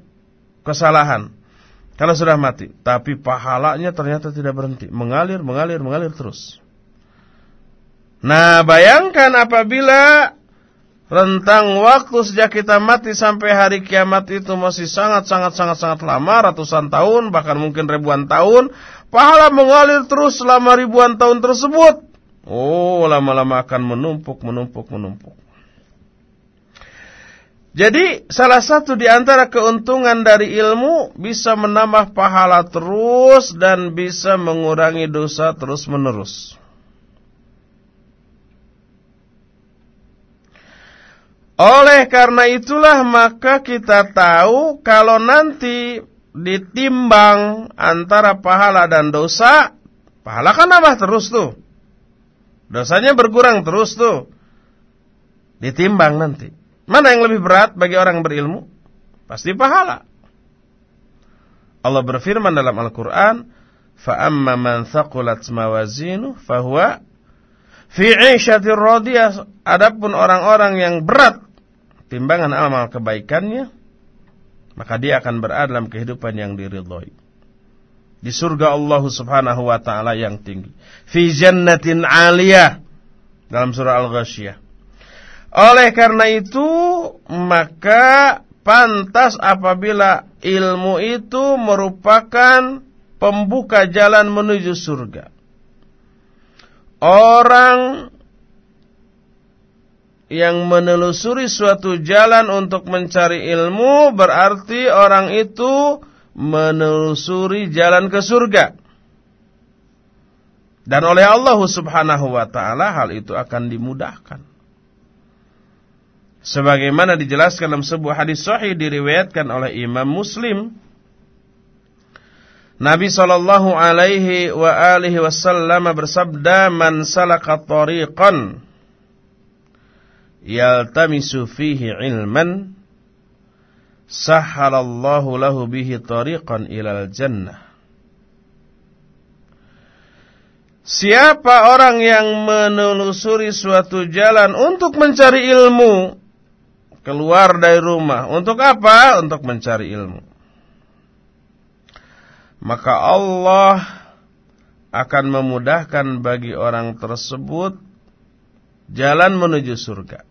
kesalahan kalau sudah mati, tapi pahalanya ternyata tidak berhenti, mengalir, mengalir, mengalir terus. Nah, bayangkan apabila rentang waktu sejak kita mati sampai hari kiamat itu masih sangat sangat sangat sangat lama, ratusan tahun, bahkan mungkin ribuan tahun, pahala mengalir terus selama ribuan tahun tersebut. Oh, lama-lama akan menumpuk, menumpuk, menumpuk. Jadi salah satu di antara keuntungan dari ilmu bisa menambah pahala terus dan bisa mengurangi dosa terus menerus. Oleh karena itulah maka kita tahu kalau nanti ditimbang antara pahala dan dosa, pahala kan nambah terus tuh. Dosanya berkurang terus tuh. Ditimbang nanti. Mana yang lebih berat bagi orang berilmu? Pasti pahala. Allah berfirman dalam Al-Qur'an, "Fa amma man thaqulat mawazinu fahuwa fi 'ishatir radiyah." Adapun orang-orang yang berat timbangan amal kebaikannya, maka dia akan berada dalam kehidupan yang diridhoi. Di surga Allah Subhanahu wa taala yang tinggi. Fi jannatin 'aliyah dalam surah Al-Ghasyiyah. Oleh karena itu, maka pantas apabila ilmu itu merupakan pembuka jalan menuju surga. Orang yang menelusuri suatu jalan untuk mencari ilmu berarti orang itu menelusuri jalan ke surga. Dan oleh Allah Subhanahu wa taala hal itu akan dimudahkan. Sebagaimana dijelaskan dalam sebuah hadis sahih diriwayatkan oleh Imam Muslim. Nabi sallallahu alaihi wa alihi wasallam bersabda man salaka tariqan yaltamisu fihi ilman sahhalallahu lahu bihi tariqan ilal jannah. Siapa orang yang menelusuri suatu jalan untuk mencari ilmu keluar dari rumah. Untuk apa? Untuk mencari ilmu. Maka Allah akan memudahkan bagi orang tersebut jalan menuju surga.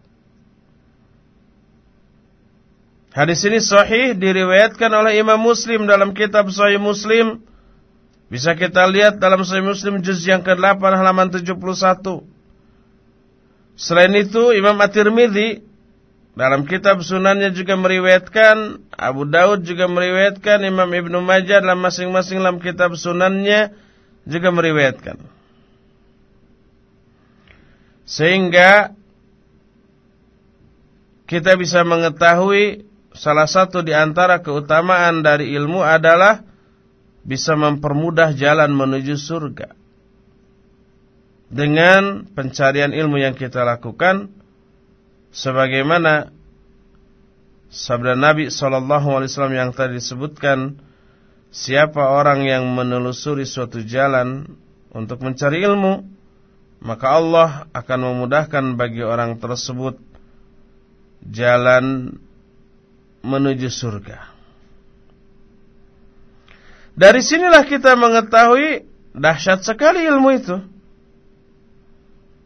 Hadis ini sahih diriwayatkan oleh Imam Muslim dalam kitab Sahih Muslim. Bisa kita lihat dalam Sahih Muslim juz yang ke-8 halaman 71. Selain itu Imam At-Tirmidzi dalam kitab sunannya juga meriwayatkan, Abu Daud juga meriwayatkan, Imam Ibnu Majah dalam masing-masing dalam kitab sunannya juga meriwayatkan. Sehingga kita bisa mengetahui salah satu di antara keutamaan dari ilmu adalah bisa mempermudah jalan menuju surga. Dengan pencarian ilmu yang kita lakukan, sebagaimana sabda Nabi wasallam yang tadi disebutkan siapa orang yang menelusuri suatu jalan untuk mencari ilmu maka Allah akan memudahkan bagi orang tersebut jalan menuju surga. Dari sinilah kita mengetahui dahsyat sekali ilmu itu.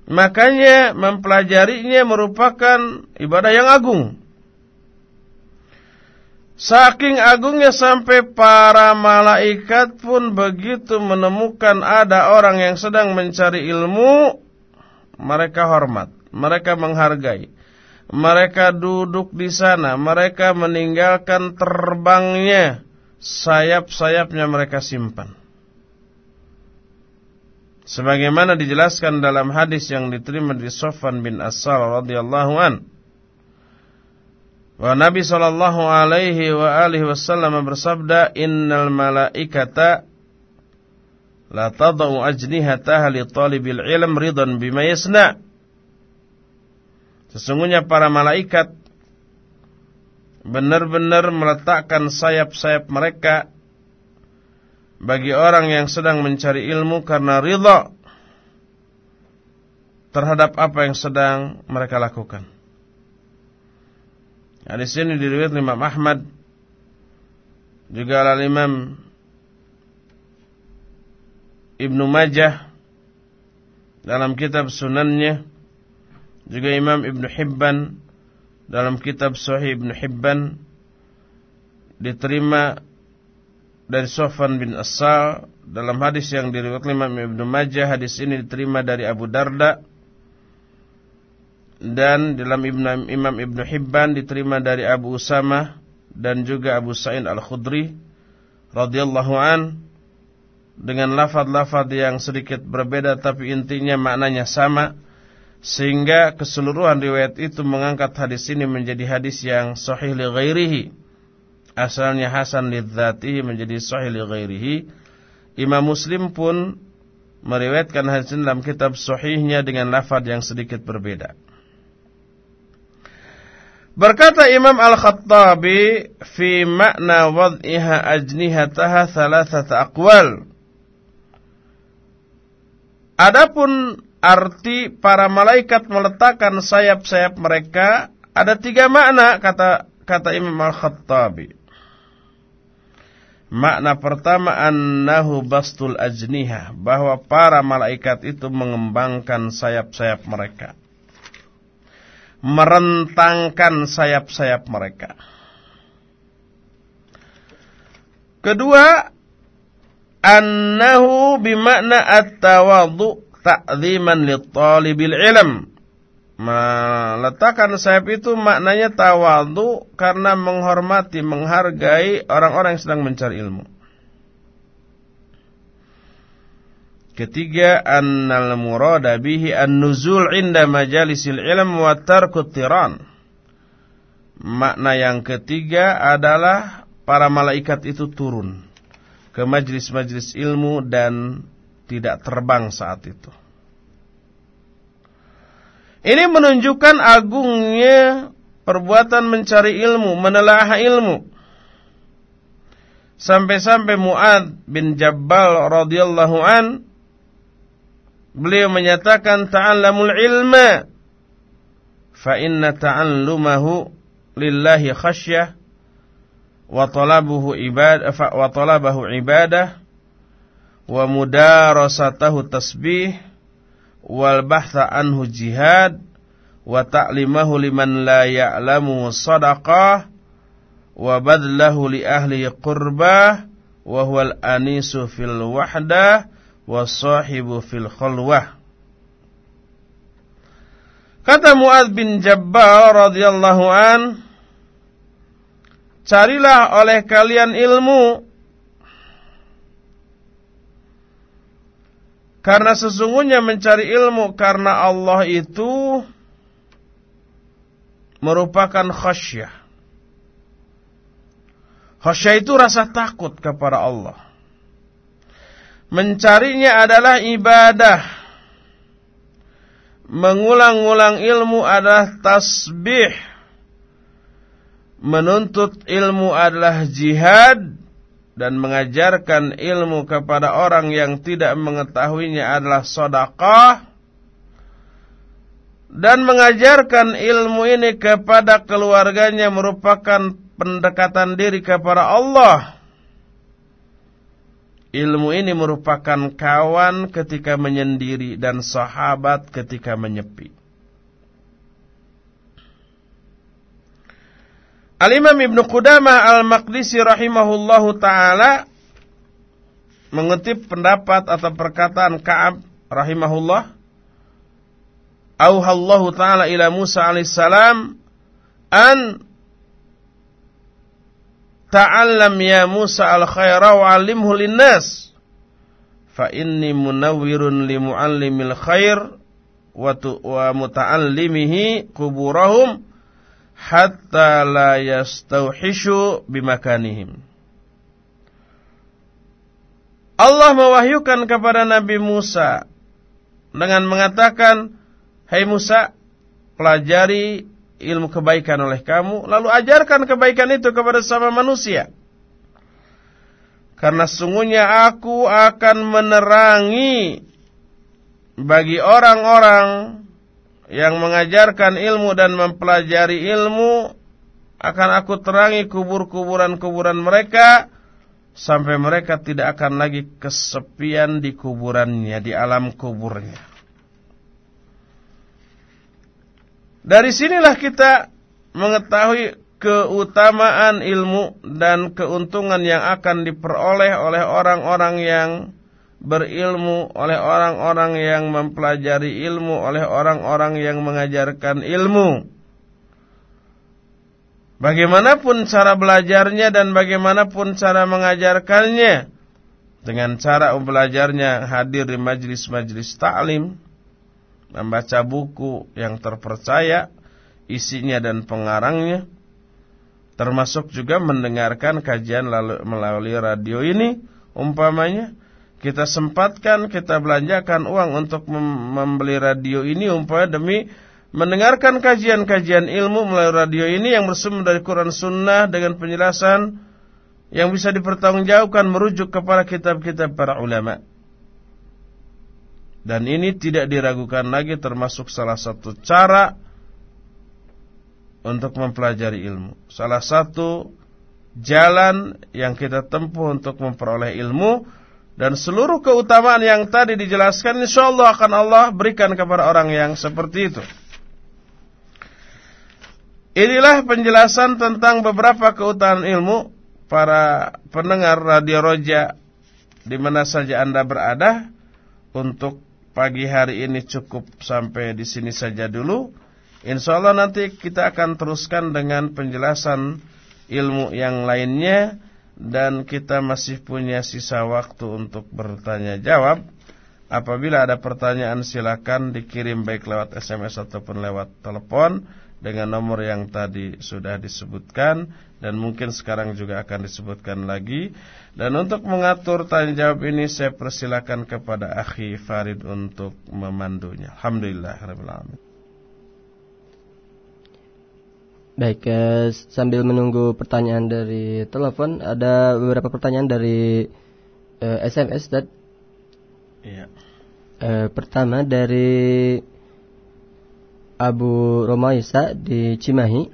Makanya mempelajarinya merupakan ibadah yang agung. Saking agungnya sampai para malaikat pun begitu menemukan ada orang yang sedang mencari ilmu, mereka hormat, mereka menghargai. Mereka duduk di sana, mereka meninggalkan terbangnya, sayap-sayapnya mereka simpan. Sebagaimana dijelaskan dalam hadis yang diterima dari Sofan bin Asal radhiyallahu an. Wa Nabi sallallahu alaihi wa alihi wasallam bersabda, "Innal malaikata la tadau ajnihataha li talibil ilm ridan bima yasna." Sesungguhnya para malaikat benar-benar meletakkan sayap-sayap mereka bagi orang yang sedang mencari ilmu karena ridha terhadap apa yang sedang mereka lakukan. Hadis ini diriwayatkan Imam Ahmad juga oleh Imam Ibnu Majah dalam kitab sunannya juga Imam Ibnu Hibban dalam kitab Sahih Ibnu Hibban diterima dari Sofan bin Asal dalam hadis yang diriwayatkan Imam Ibnu Majah hadis ini diterima dari Abu Darda dan dalam Ibn, Imam Ibnu Hibban diterima dari Abu Usama dan juga Abu Sa'id Al-Khudri radhiyallahu an dengan lafaz-lafaz yang sedikit berbeda tapi intinya maknanya sama sehingga keseluruhan riwayat itu mengangkat hadis ini menjadi hadis yang sahih li ghairihi asalnya hasan lidzatihi menjadi sahih li ghairihi. Imam Muslim pun meriwayatkan hadis dalam kitab sahihnya dengan lafaz yang sedikit berbeda. Berkata Imam Al-Khattabi fi makna wad'iha ajnihataha thalathata aqwal. Adapun arti para malaikat meletakkan sayap-sayap mereka ada tiga makna kata kata Imam Al-Khattabi. Makna pertama annahu bastul ajniha bahwa para malaikat itu mengembangkan sayap-sayap mereka merentangkan sayap-sayap mereka. Kedua, annahu bimakna at-tawadhu ta'ziman lit-talibil ilm. Meletakkan sayap itu maknanya tawadhu karena menghormati, menghargai orang-orang yang sedang mencari ilmu. Ketiga, annal murada bihi an-nuzul inda majalisil ilm wa tarkut tiran. Makna yang ketiga adalah para malaikat itu turun ke majlis-majlis ilmu dan tidak terbang saat itu. Ini menunjukkan agungnya perbuatan mencari ilmu, menelaah ilmu. Sampai-sampai Mu'ad bin Jabbal radhiyallahu an Beliau menyatakan ta'allamul ilma fa inna ta'allumahu lillahi khasyah wa talabuhu ibadah wa talabahu ibadah wa mudarasatahu tasbih wal bahtha anhu jihad wa ta'limahu liman la ya'lamu sadaqah wa badlahu li ahli qurbah wa huwal anisu fil wahdah wasahibu fil khalwah. Kata Muad bin Jabbar radhiyallahu an, carilah oleh kalian ilmu karena sesungguhnya mencari ilmu karena Allah itu merupakan khasyah. Khasyah itu rasa takut kepada Allah. Mencarinya adalah ibadah. Mengulang-ulang ilmu adalah tasbih. Menuntut ilmu adalah jihad dan mengajarkan ilmu kepada orang yang tidak mengetahuinya adalah sodakah dan mengajarkan ilmu ini kepada keluarganya merupakan pendekatan diri kepada Allah Ilmu ini merupakan kawan ketika menyendiri dan sahabat ketika menyepi. Al-Imam Ibn Qudamah Al-Maqdisi rahimahullahu ta'ala mengutip pendapat atau perkataan Ka'ab rahimahullah Auhallahu ta'ala ila Musa alaihissalam an Ta'allam ya Musa al-khaira wa linnas. Fa inni munawwirun li mu'allimil khair wa, wa muta'allimihi kuburahum hatta la yastauhishu bimakanihim. Allah mewahyukan kepada Nabi Musa dengan mengatakan, "Hai hey Musa, pelajari ilmu kebaikan oleh kamu, lalu ajarkan kebaikan itu kepada sama manusia. Karena sungguhnya aku akan menerangi bagi orang-orang yang mengajarkan ilmu dan mempelajari ilmu akan aku terangi kubur-kuburan-kuburan mereka sampai mereka tidak akan lagi kesepian di kuburannya di alam kuburnya. Dari sinilah kita mengetahui keutamaan ilmu dan keuntungan yang akan diperoleh oleh orang-orang yang berilmu, oleh orang-orang yang mempelajari ilmu, oleh orang-orang yang mengajarkan ilmu. Bagaimanapun cara belajarnya dan bagaimanapun cara mengajarkannya, dengan cara belajarnya hadir di majlis-majlis ta'lim, membaca buku yang terpercaya, isinya dan pengarangnya, termasuk juga mendengarkan kajian lalu, melalui radio ini, umpamanya, kita sempatkan, kita belanjakan uang untuk membeli radio ini umpamanya demi mendengarkan kajian-kajian ilmu melalui radio ini yang bersumber dari Quran Sunnah dengan penjelasan yang bisa dipertanggungjawabkan merujuk kepada kitab-kitab para ulama. Dan ini tidak diragukan lagi termasuk salah satu cara untuk mempelajari ilmu. Salah satu jalan yang kita tempuh untuk memperoleh ilmu dan seluruh keutamaan yang tadi dijelaskan insyaallah akan Allah berikan kepada orang yang seperti itu. Inilah penjelasan tentang beberapa keutamaan ilmu para pendengar Radio Roja di mana saja Anda berada untuk pagi hari ini cukup sampai di sini saja dulu. Insya Allah nanti kita akan teruskan dengan penjelasan ilmu yang lainnya dan kita masih punya sisa waktu untuk bertanya jawab. Apabila ada pertanyaan silakan dikirim baik lewat SMS ataupun lewat telepon dengan nomor yang tadi sudah disebutkan dan mungkin sekarang juga akan disebutkan lagi. Dan untuk mengatur tanya jawab ini saya persilakan kepada Akhi Farid untuk memandunya. Alhamdulillah alamin. Baik, eh, sambil menunggu pertanyaan dari telepon, ada beberapa pertanyaan dari eh, SMS, Dad. Iya. Eh, pertama dari Abu Romaisa di Cimahi.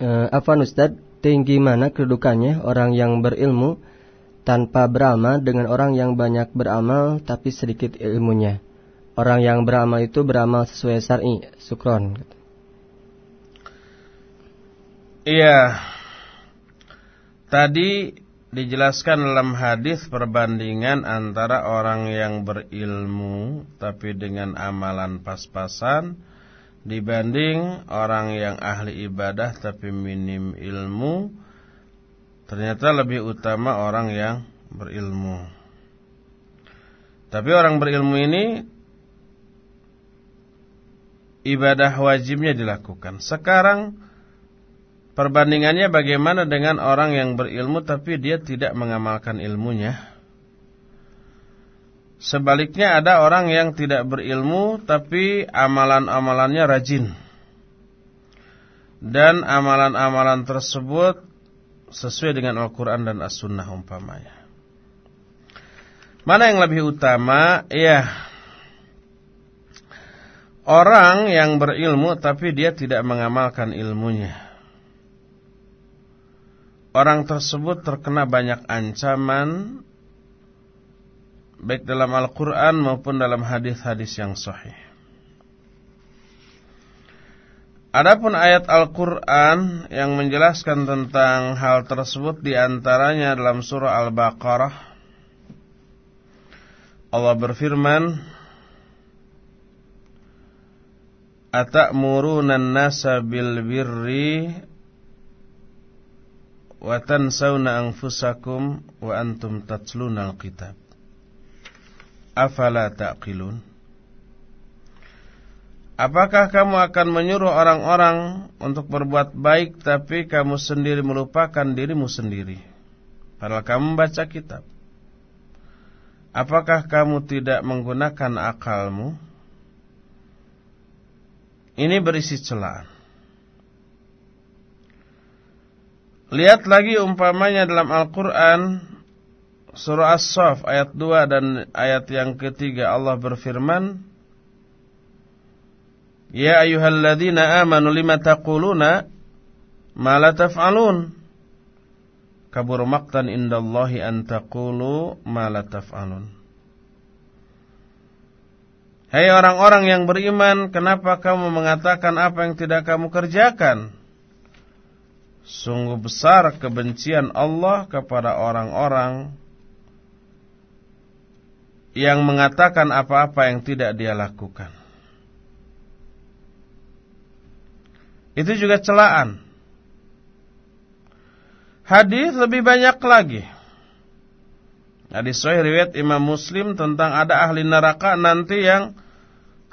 Eh, Afan Ustad, tinggi mana kedudukannya orang yang berilmu tanpa beramal dengan orang yang banyak beramal tapi sedikit ilmunya? Orang yang beramal itu beramal sesuai syar'i. Sukron. Iya. Tadi dijelaskan dalam hadis perbandingan antara orang yang berilmu tapi dengan amalan pas-pasan dibanding orang yang ahli ibadah tapi minim ilmu. Ternyata lebih utama orang yang berilmu. Tapi orang berilmu ini ibadah wajibnya dilakukan. Sekarang Perbandingannya bagaimana dengan orang yang berilmu tapi dia tidak mengamalkan ilmunya? Sebaliknya ada orang yang tidak berilmu tapi amalan-amalannya rajin. Dan amalan-amalan tersebut sesuai dengan Al-Quran dan As-Sunnah umpamanya. Mana yang lebih utama? Ya, orang yang berilmu tapi dia tidak mengamalkan ilmunya orang tersebut terkena banyak ancaman baik dalam Al-Qur'an maupun dalam hadis-hadis yang sahih. Adapun ayat Al-Qur'an yang menjelaskan tentang hal tersebut di antaranya dalam surah Al-Baqarah Allah berfirman Ata'muruna an-nasa bil birri wa tansawna anfusakum wa antum tatluna alkitab. Afala taqilun? Apakah kamu akan menyuruh orang-orang untuk berbuat baik tapi kamu sendiri melupakan dirimu sendiri? Padahal kamu membaca kitab. Apakah kamu tidak menggunakan akalmu? Ini berisi celaan Lihat lagi umpamanya dalam Al-Quran Surah As-Saf ayat 2 dan ayat yang ketiga. Allah berfirman Ya ayuhalladzina amanu lima taquluna ma la taf'alun? Kabur maqtan indallahi an taqulu ma la taf'alun. Hai orang-orang yang beriman kenapa kamu mengatakan apa yang tidak kamu kerjakan Sungguh besar kebencian Allah kepada orang-orang yang mengatakan apa-apa yang tidak dia lakukan. Itu juga celaan. Hadis lebih banyak lagi. Hadis sahih riwayat Imam Muslim tentang ada ahli neraka nanti yang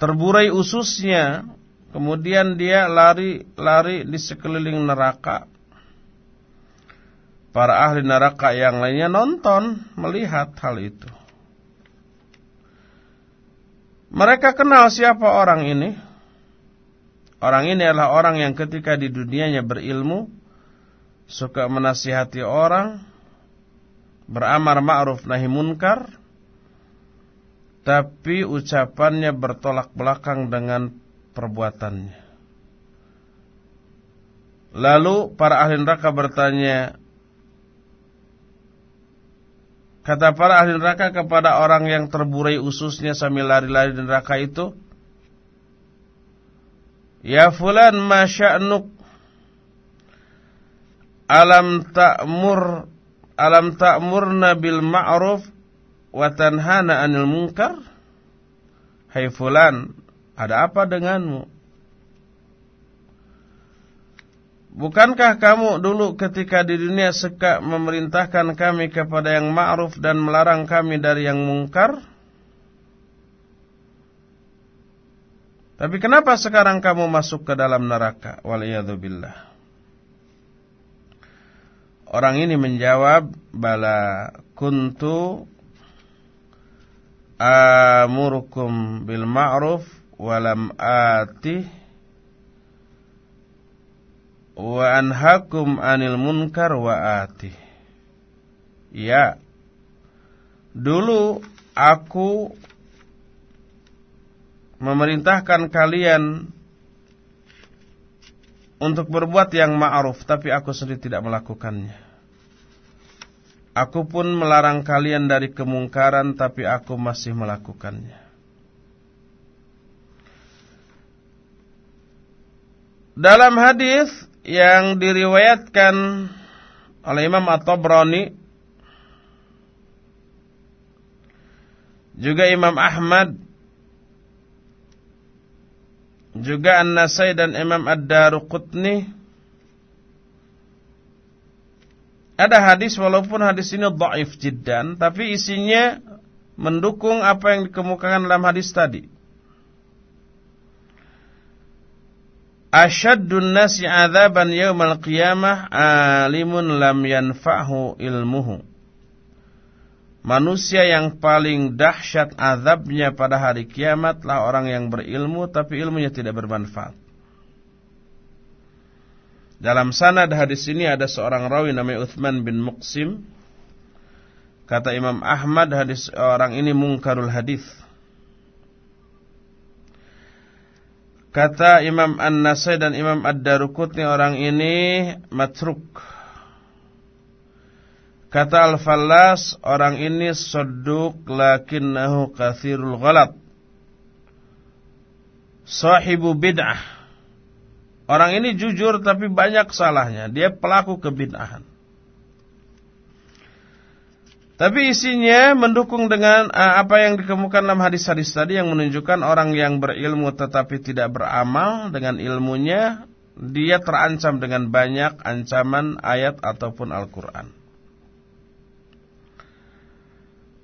terburai ususnya, kemudian dia lari-lari di sekeliling neraka para ahli neraka yang lainnya nonton melihat hal itu. Mereka kenal siapa orang ini. Orang ini adalah orang yang ketika di dunianya berilmu, suka menasihati orang, beramar ma'ruf nahi munkar, tapi ucapannya bertolak belakang dengan perbuatannya. Lalu para ahli neraka bertanya, kata para ahli neraka kepada orang yang terburai ususnya sambil lari-lari di neraka itu, Ya fulan ma sya'nuk? Alam ta'mur Alam ta'murna bil ma'ruf Wa tanhana anil munkar? Hai fulan Ada apa denganmu Bukankah kamu dulu ketika di dunia suka memerintahkan kami kepada yang ma'ruf dan melarang kami dari yang mungkar? Tapi kenapa sekarang kamu masuk ke dalam neraka? Waliyadzubillah. Orang ini menjawab, Bala kuntu amurukum bil ma'ruf walam ati wa anhakum anil munkar wa ati. Ya, dulu aku memerintahkan kalian untuk berbuat yang ma'ruf tapi aku sendiri tidak melakukannya. Aku pun melarang kalian dari kemungkaran tapi aku masih melakukannya. Dalam hadis yang diriwayatkan oleh Imam At-Tabrani juga Imam Ahmad juga An-Nasai dan Imam Ad-Daruqutni Ada hadis walaupun hadis ini dhaif jiddan tapi isinya mendukung apa yang dikemukakan dalam hadis tadi. Asyaddun nasi 'adzaban yaumal qiyamah alimun lam yanfa'hu ilmuhu. Manusia yang paling dahsyat azabnya pada hari kiamatlah orang yang berilmu tapi ilmunya tidak bermanfaat. Dalam sanad hadis ini ada seorang rawi namanya Uthman bin Muqsim. Kata Imam Ahmad hadis orang ini mungkarul hadis. Kata Imam An-Nasai dan Imam Ad-Darukutni orang ini matruk. Kata Al-Fallas, orang ini soduk lakinnahu kathirul ghalat. Sahibu bid'ah. Orang ini jujur tapi banyak salahnya. Dia pelaku kebid'ahan. Tapi isinya mendukung dengan uh, apa yang dikemukakan dalam hadis-hadis tadi yang menunjukkan orang yang berilmu tetapi tidak beramal dengan ilmunya, dia terancam dengan banyak ancaman ayat ataupun Al-Quran.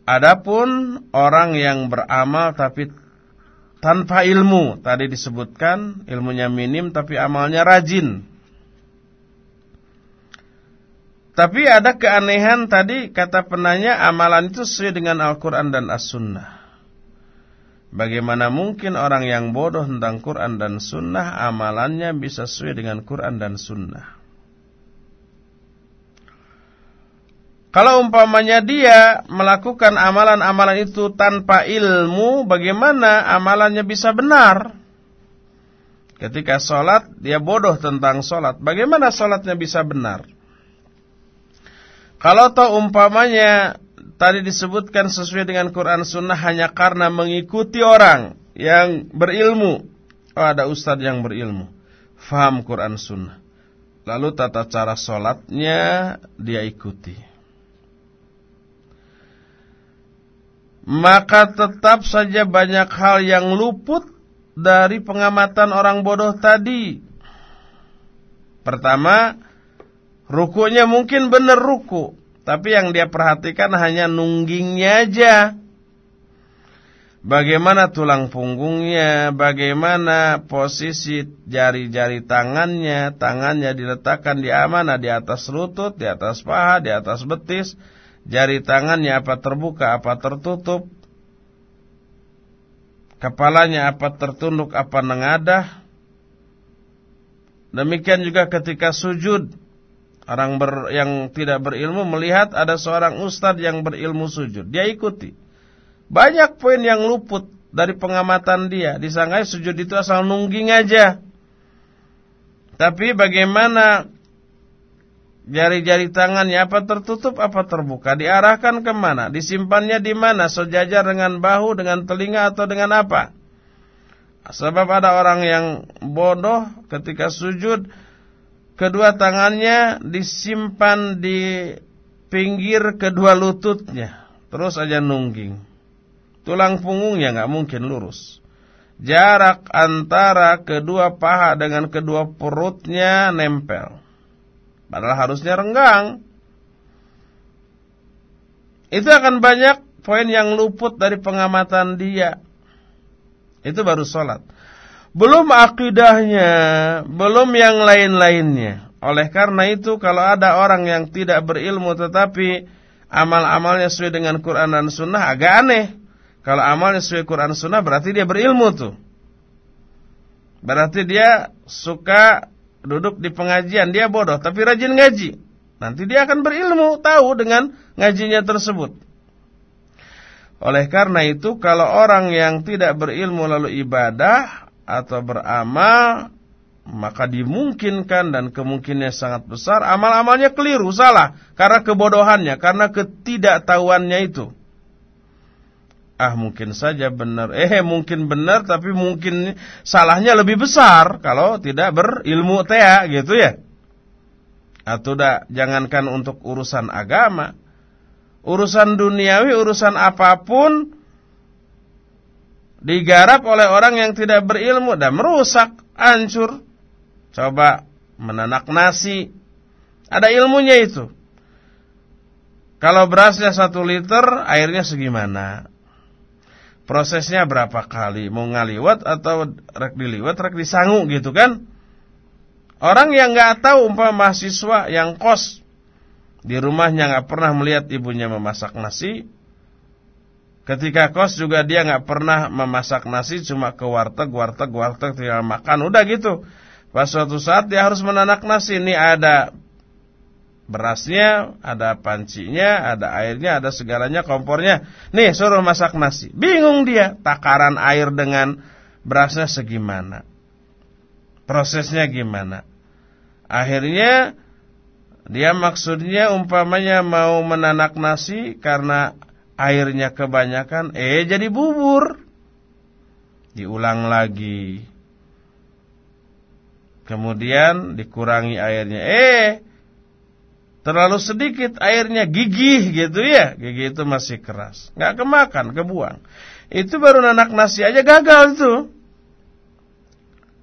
Adapun orang yang beramal tapi tanpa ilmu, tadi disebutkan ilmunya minim tapi amalnya rajin. Tapi ada keanehan tadi kata penanya amalan itu sesuai dengan Al-Quran dan As-Sunnah. Bagaimana mungkin orang yang bodoh tentang Quran dan Sunnah amalannya bisa sesuai dengan Quran dan Sunnah? Kalau umpamanya dia melakukan amalan-amalan itu tanpa ilmu, bagaimana amalannya bisa benar? Ketika sholat, dia bodoh tentang sholat. Bagaimana sholatnya bisa benar? Kalau tahu umpamanya tadi disebutkan sesuai dengan Quran Sunnah hanya karena mengikuti orang yang berilmu. Oh, ada ustadz yang berilmu. Faham Quran Sunnah. Lalu tata cara sholatnya dia ikuti. maka tetap saja banyak hal yang luput dari pengamatan orang bodoh tadi. Pertama, rukunya mungkin benar ruku, tapi yang dia perhatikan hanya nunggingnya aja. Bagaimana tulang punggungnya, bagaimana posisi jari-jari tangannya, tangannya diletakkan di mana, di atas lutut, di atas paha, di atas betis, Jari tangannya apa terbuka, apa tertutup. Kepalanya apa tertunduk, apa nengadah. Demikian juga ketika sujud. Orang ber, yang tidak berilmu melihat ada seorang ustadz yang berilmu sujud. Dia ikuti. Banyak poin yang luput dari pengamatan dia. Disangka sujud itu asal nungging aja. Tapi bagaimana jari-jari tangannya apa tertutup apa terbuka? Diarahkan ke mana? Disimpannya di mana? Sejajar dengan bahu, dengan telinga atau dengan apa? Sebab ada orang yang bodoh ketika sujud kedua tangannya disimpan di pinggir kedua lututnya, terus aja nungging. Tulang punggungnya nggak mungkin lurus. Jarak antara kedua paha dengan kedua perutnya nempel. Padahal harusnya renggang. Itu akan banyak poin yang luput dari pengamatan dia. Itu baru sholat. Belum akidahnya, belum yang lain-lainnya. Oleh karena itu kalau ada orang yang tidak berilmu tetapi amal-amalnya sesuai dengan Quran dan Sunnah agak aneh. Kalau amalnya sesuai Quran dan Sunnah berarti dia berilmu tuh. Berarti dia suka duduk di pengajian, dia bodoh tapi rajin ngaji. Nanti dia akan berilmu, tahu dengan ngajinya tersebut. Oleh karena itu kalau orang yang tidak berilmu lalu ibadah atau beramal maka dimungkinkan dan kemungkinannya sangat besar amal-amalnya keliru, salah karena kebodohannya, karena ketidaktahuannya itu. Ah mungkin saja benar, eh mungkin benar tapi mungkin salahnya lebih besar kalau tidak berilmu tea gitu ya. Atau dah, jangankan untuk urusan agama, urusan duniawi, urusan apa pun digarap oleh orang yang tidak berilmu dan merusak, hancur. Coba menanak nasi, ada ilmunya itu. Kalau berasnya satu liter, airnya segimana? Prosesnya berapa kali? Mau ngaliwat atau rek diliwat, rek disangu gitu kan? Orang yang nggak tahu umpama mahasiswa yang kos di rumahnya nggak pernah melihat ibunya memasak nasi. Ketika kos juga dia nggak pernah memasak nasi, cuma ke warteg, warteg, warteg tinggal makan, udah gitu. Pas suatu saat dia harus menanak nasi, ini ada berasnya, ada pancinya, ada airnya, ada segalanya, kompornya. Nih suruh masak nasi. Bingung dia, takaran air dengan berasnya segimana. Prosesnya gimana. Akhirnya dia maksudnya umpamanya mau menanak nasi karena airnya kebanyakan, eh jadi bubur. Diulang lagi. Kemudian dikurangi airnya. Eh, terlalu sedikit airnya gigih gitu ya. Gigih itu masih keras. Nggak kemakan, kebuang. Itu baru nanak nasi aja gagal itu.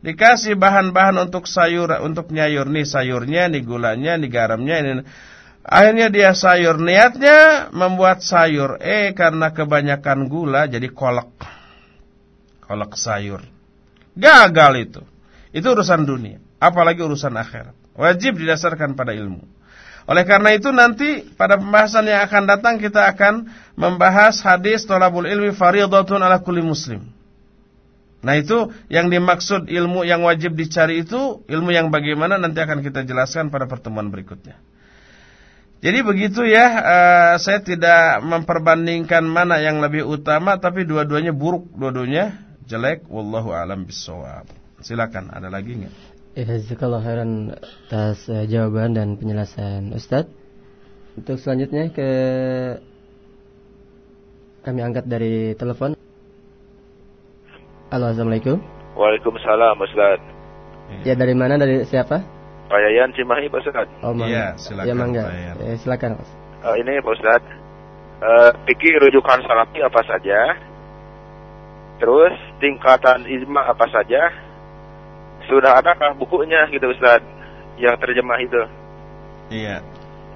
Dikasih bahan-bahan untuk sayur, untuk nyayur nih sayurnya, nih gulanya, nih garamnya. Ini. Akhirnya dia sayur, niatnya membuat sayur. Eh karena kebanyakan gula jadi kolak. Kolak sayur. Gagal itu. Itu urusan dunia. Apalagi urusan akhirat. Wajib didasarkan pada ilmu. Oleh karena itu nanti pada pembahasan yang akan datang kita akan membahas hadis tolabul ilmi faridatun ala kulli muslim. Nah itu yang dimaksud ilmu yang wajib dicari itu ilmu yang bagaimana nanti akan kita jelaskan pada pertemuan berikutnya. Jadi begitu ya, uh, saya tidak memperbandingkan mana yang lebih utama, tapi dua-duanya buruk, dua-duanya jelek. Wallahu alam bisawab. Silakan, ada lagi nggak? Ya, jazakallah khairan atas uh, jawaban dan penjelasan Ustadz. Untuk selanjutnya ke kami angkat dari telepon. Halo, Assalamualaikum. Waalaikumsalam, Ustaz. Ya, dari mana? Dari siapa? Pak Yayan Cimahi, Pak Ustaz. Oh, mangga. Iya, silakan, Ya, mangga. Pak Yayan. Eh, silakan, Mas. Uh, ini Pak Ustaz. Uh, fikih rujukan salafi apa saja? Terus tingkatan ijma apa saja? Sudah adakah bukunya gitu Ustaz? Yang terjemah itu. Iya.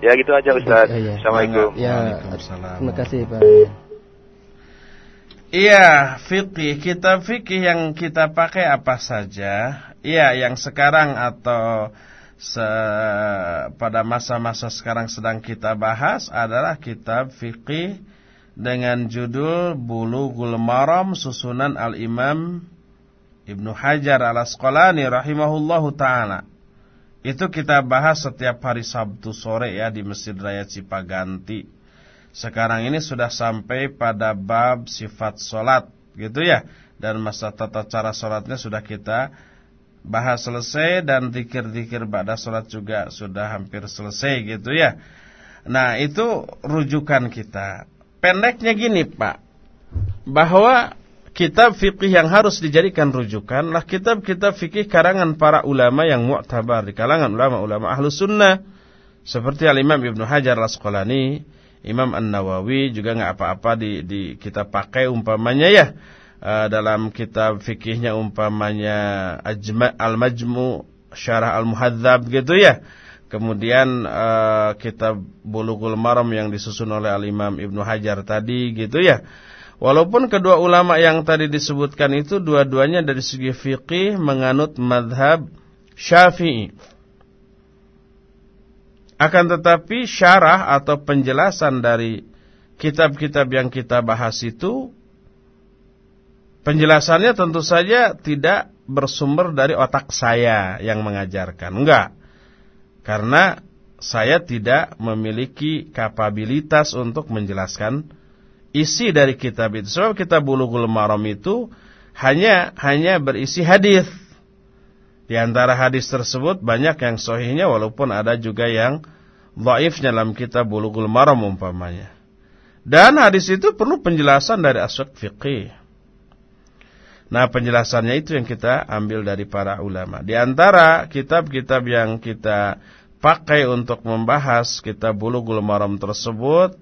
Ya gitu aja Ustaz. Oh, iya. Assalamualaikum. Ya, Waalaikumsalam. terima kasih, Pak. Iya, fikih, kitab fikih yang kita pakai apa saja? Iya, yang sekarang atau pada masa-masa sekarang sedang kita bahas adalah kitab fikih dengan judul Bulughul Maram susunan Al-Imam Ibnu Hajar Al-Asqalani rahimahullahu taala. Itu kita bahas setiap hari Sabtu sore ya di Masjid Raya Cipaganti. Sekarang ini sudah sampai pada bab sifat solat gitu ya. Dan masa tata cara solatnya sudah kita bahas selesai dan dikir-dikir pada solat juga sudah hampir selesai gitu ya. Nah itu rujukan kita. Pendeknya gini Pak. Bahwa kitab fikih yang harus dijadikan rujukan lah kitab-kitab fikih karangan para ulama yang mu'tabar di kalangan ulama-ulama ahlu sunnah seperti al-imam Ibnu Hajar al-Asqalani Imam An-Nawawi juga nggak apa-apa di, di kita pakai umpamanya ya uh, dalam kitab fikihnya umpamanya Al-Majmu Syarah Al-Muhadzab gitu ya kemudian uh, kitab Bulughul Maram yang disusun oleh al-Imam Ibnu Hajar tadi gitu ya Walaupun kedua ulama yang tadi disebutkan itu dua-duanya dari segi fikih menganut madhab syafi'i. Akan tetapi syarah atau penjelasan dari kitab-kitab yang kita bahas itu penjelasannya tentu saja tidak bersumber dari otak saya yang mengajarkan. Enggak. Karena saya tidak memiliki kapabilitas untuk menjelaskan isi dari kitab itu. Sebab kitab Bulughul Maram itu hanya hanya berisi hadis. Di antara hadis tersebut banyak yang sahihnya walaupun ada juga yang dhaifnya dalam kitab Bulughul Maram umpamanya. Dan hadis itu perlu penjelasan dari aspek fikih. Nah penjelasannya itu yang kita ambil dari para ulama. Di antara kitab-kitab yang kita pakai untuk membahas kitab Bulughul Maram tersebut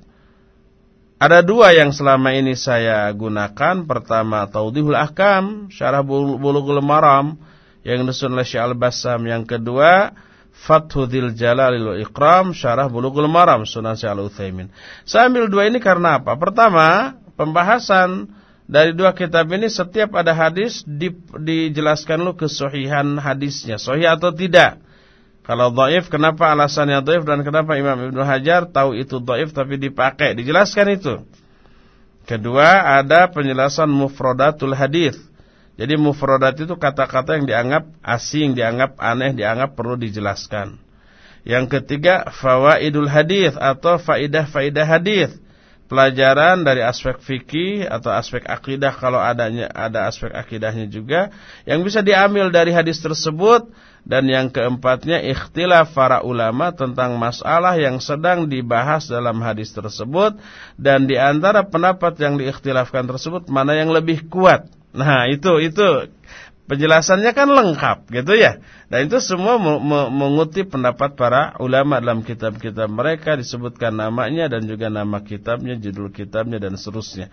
ada dua yang selama ini saya gunakan. Pertama, Taudihul Ahkam, Syarah Bulughul Maram yang disusun oleh Syekh Al-Bassam. Yang kedua, Fathudil Jalalil Ikram, Syarah Bulughul Maram, Sunan Syekh Al-Utsaimin. Saya ambil dua ini karena apa? Pertama, pembahasan dari dua kitab ini setiap ada hadis di, dijelaskan lu kesohihan hadisnya, sahih atau tidak. Kalau dhaif kenapa alasannya dhaif dan kenapa Imam Ibnu Hajar tahu itu dhaif tapi dipakai, dijelaskan itu. Kedua, ada penjelasan mufradatul hadis. Jadi mufradat itu kata-kata yang dianggap asing, dianggap aneh, dianggap perlu dijelaskan. Yang ketiga, fawaidul hadis atau faidah-faidah hadis. Pelajaran dari aspek fikih atau aspek akidah kalau adanya ada aspek akidahnya juga yang bisa diambil dari hadis tersebut. Dan yang keempatnya ikhtilaf para ulama tentang masalah yang sedang dibahas dalam hadis tersebut. Dan di antara pendapat yang diikhtilafkan tersebut mana yang lebih kuat. Nah, itu itu penjelasannya kan lengkap gitu ya. Dan itu semua mengutip pendapat para ulama dalam kitab-kitab mereka disebutkan namanya dan juga nama kitabnya, judul kitabnya dan seterusnya.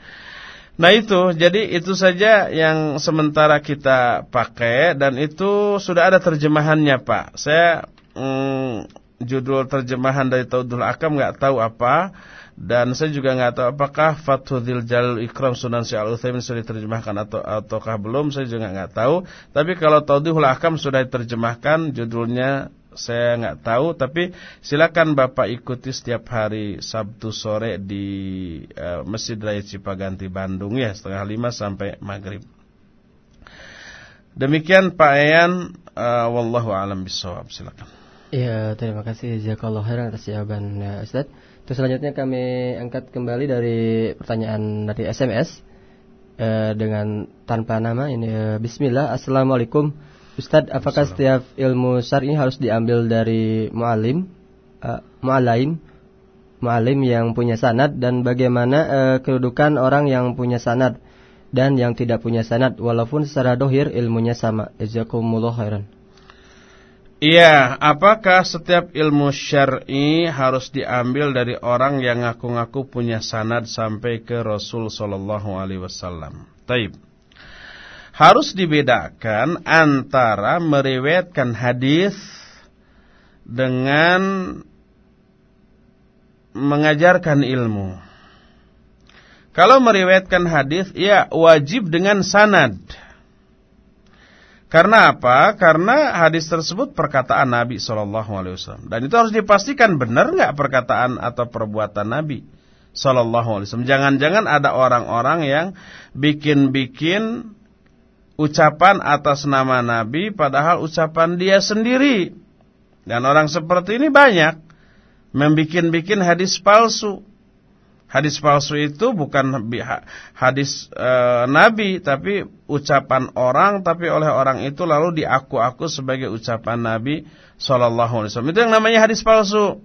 Nah itu, jadi itu saja yang sementara kita pakai dan itu sudah ada terjemahannya Pak. Saya mm, judul terjemahan dari Taudul Akam nggak tahu apa dan saya juga nggak tahu apakah Fathul Jalil Ikram Sunan Syekh Al-Utsaimin sudah diterjemahkan atau ataukah belum saya juga nggak tahu. Tapi kalau Taudul Akam sudah diterjemahkan judulnya saya nggak tahu tapi silakan Bapak ikuti setiap hari Sabtu sore di uh, Masjid Raya Cipaganti Bandung ya setengah lima sampai maghrib. Demikian Pak Ayan, uh, wallahu alam bisawab. Silakan. Ya, terima kasih jazakallahu khairan atas jawaban ya, Ustaz. Terus selanjutnya kami angkat kembali dari pertanyaan dari SMS uh, dengan tanpa nama ini uh, Bismillah. Assalamualaikum. Ustadz, apakah setiap ilmu syar'i harus diambil dari mu'alim, uh, mu'alaim, mu'alim yang punya sanad dan bagaimana uh, kedudukan orang yang punya sanad dan yang tidak punya sanad walaupun secara dohir ilmunya sama. Jazakumullah khairan. Iya, apakah setiap ilmu syar'i harus diambil dari orang yang ngaku-ngaku punya sanad sampai ke Rasul sallallahu alaihi wasallam? Taib harus dibedakan antara meriwayatkan hadis dengan mengajarkan ilmu. Kalau meriwayatkan hadis, ya wajib dengan sanad. Karena apa? Karena hadis tersebut perkataan Nabi Shallallahu Alaihi Wasallam dan itu harus dipastikan benar nggak perkataan atau perbuatan Nabi Shallallahu Alaihi Wasallam. Jangan-jangan ada orang-orang yang bikin-bikin ucapan atas nama Nabi padahal ucapan dia sendiri. Dan orang seperti ini banyak membikin-bikin hadis palsu. Hadis palsu itu bukan hadis e, Nabi tapi ucapan orang tapi oleh orang itu lalu diaku-aku sebagai ucapan Nabi sallallahu alaihi wasallam. Itu yang namanya hadis palsu.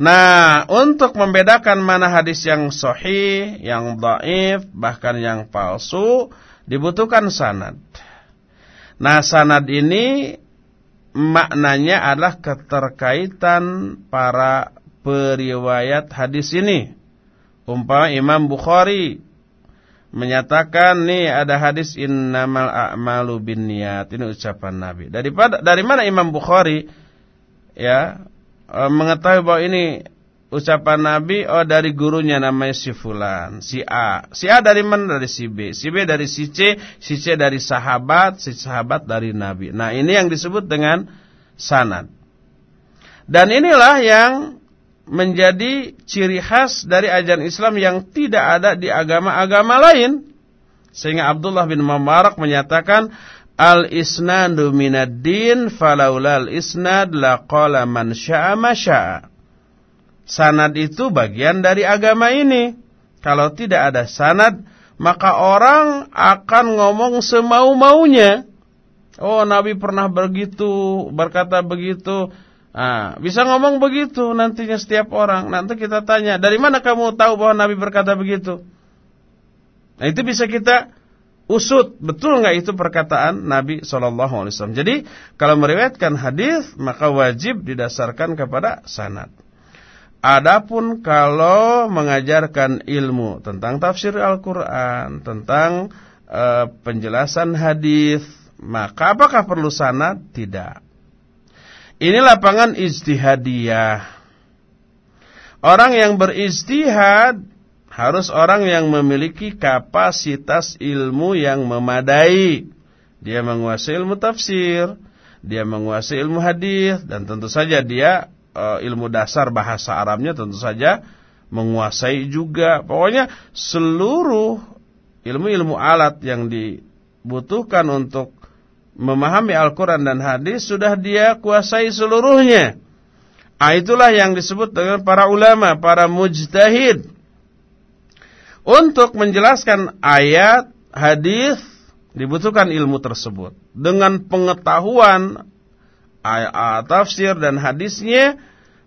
Nah, untuk membedakan mana hadis yang sahih, yang dhaif, bahkan yang palsu, dibutuhkan sanad. Nah, sanad ini maknanya adalah keterkaitan para periwayat hadis ini. Umpama Imam Bukhari menyatakan nih ada hadis innamal a'malu binniyat. Ini ucapan Nabi. Daripada dari mana Imam Bukhari ya e, mengetahui bahwa ini ucapan Nabi oh dari gurunya namanya si fulan, si A. Si A dari mana? Dari si B. Si B dari si C, si C dari sahabat, si sahabat dari Nabi. Nah, ini yang disebut dengan sanad. Dan inilah yang menjadi ciri khas dari ajaran Islam yang tidak ada di agama-agama lain. Sehingga Abdullah bin Mubarak menyatakan al-isnadu minad din falaulal isnad laqala man syaa ma syaa. Sanad itu bagian dari agama ini. Kalau tidak ada sanad, maka orang akan ngomong semau-maunya. Oh, Nabi pernah begitu, berkata begitu. Nah, bisa ngomong begitu nantinya setiap orang. Nanti kita tanya, dari mana kamu tahu bahwa Nabi berkata begitu? Nah, itu bisa kita usut. Betul nggak itu perkataan Nabi Wasallam? Jadi, kalau meriwayatkan hadis, maka wajib didasarkan kepada sanad. Adapun kalau mengajarkan ilmu tentang tafsir Al-Quran, tentang uh, penjelasan hadis, maka apakah perlu sanad? Tidak. Ini lapangan ijtihadiyah. Orang yang berijtihad harus orang yang memiliki kapasitas ilmu yang memadai. Dia menguasai ilmu tafsir, dia menguasai ilmu hadis dan tentu saja dia uh, ilmu dasar bahasa Arabnya tentu saja menguasai juga. Pokoknya seluruh ilmu-ilmu alat yang dibutuhkan untuk memahami Al-Quran dan hadis sudah dia kuasai seluruhnya. Ah, itulah yang disebut dengan para ulama, para mujtahid. Untuk menjelaskan ayat, hadis dibutuhkan ilmu tersebut. Dengan pengetahuan ayat tafsir dan hadisnya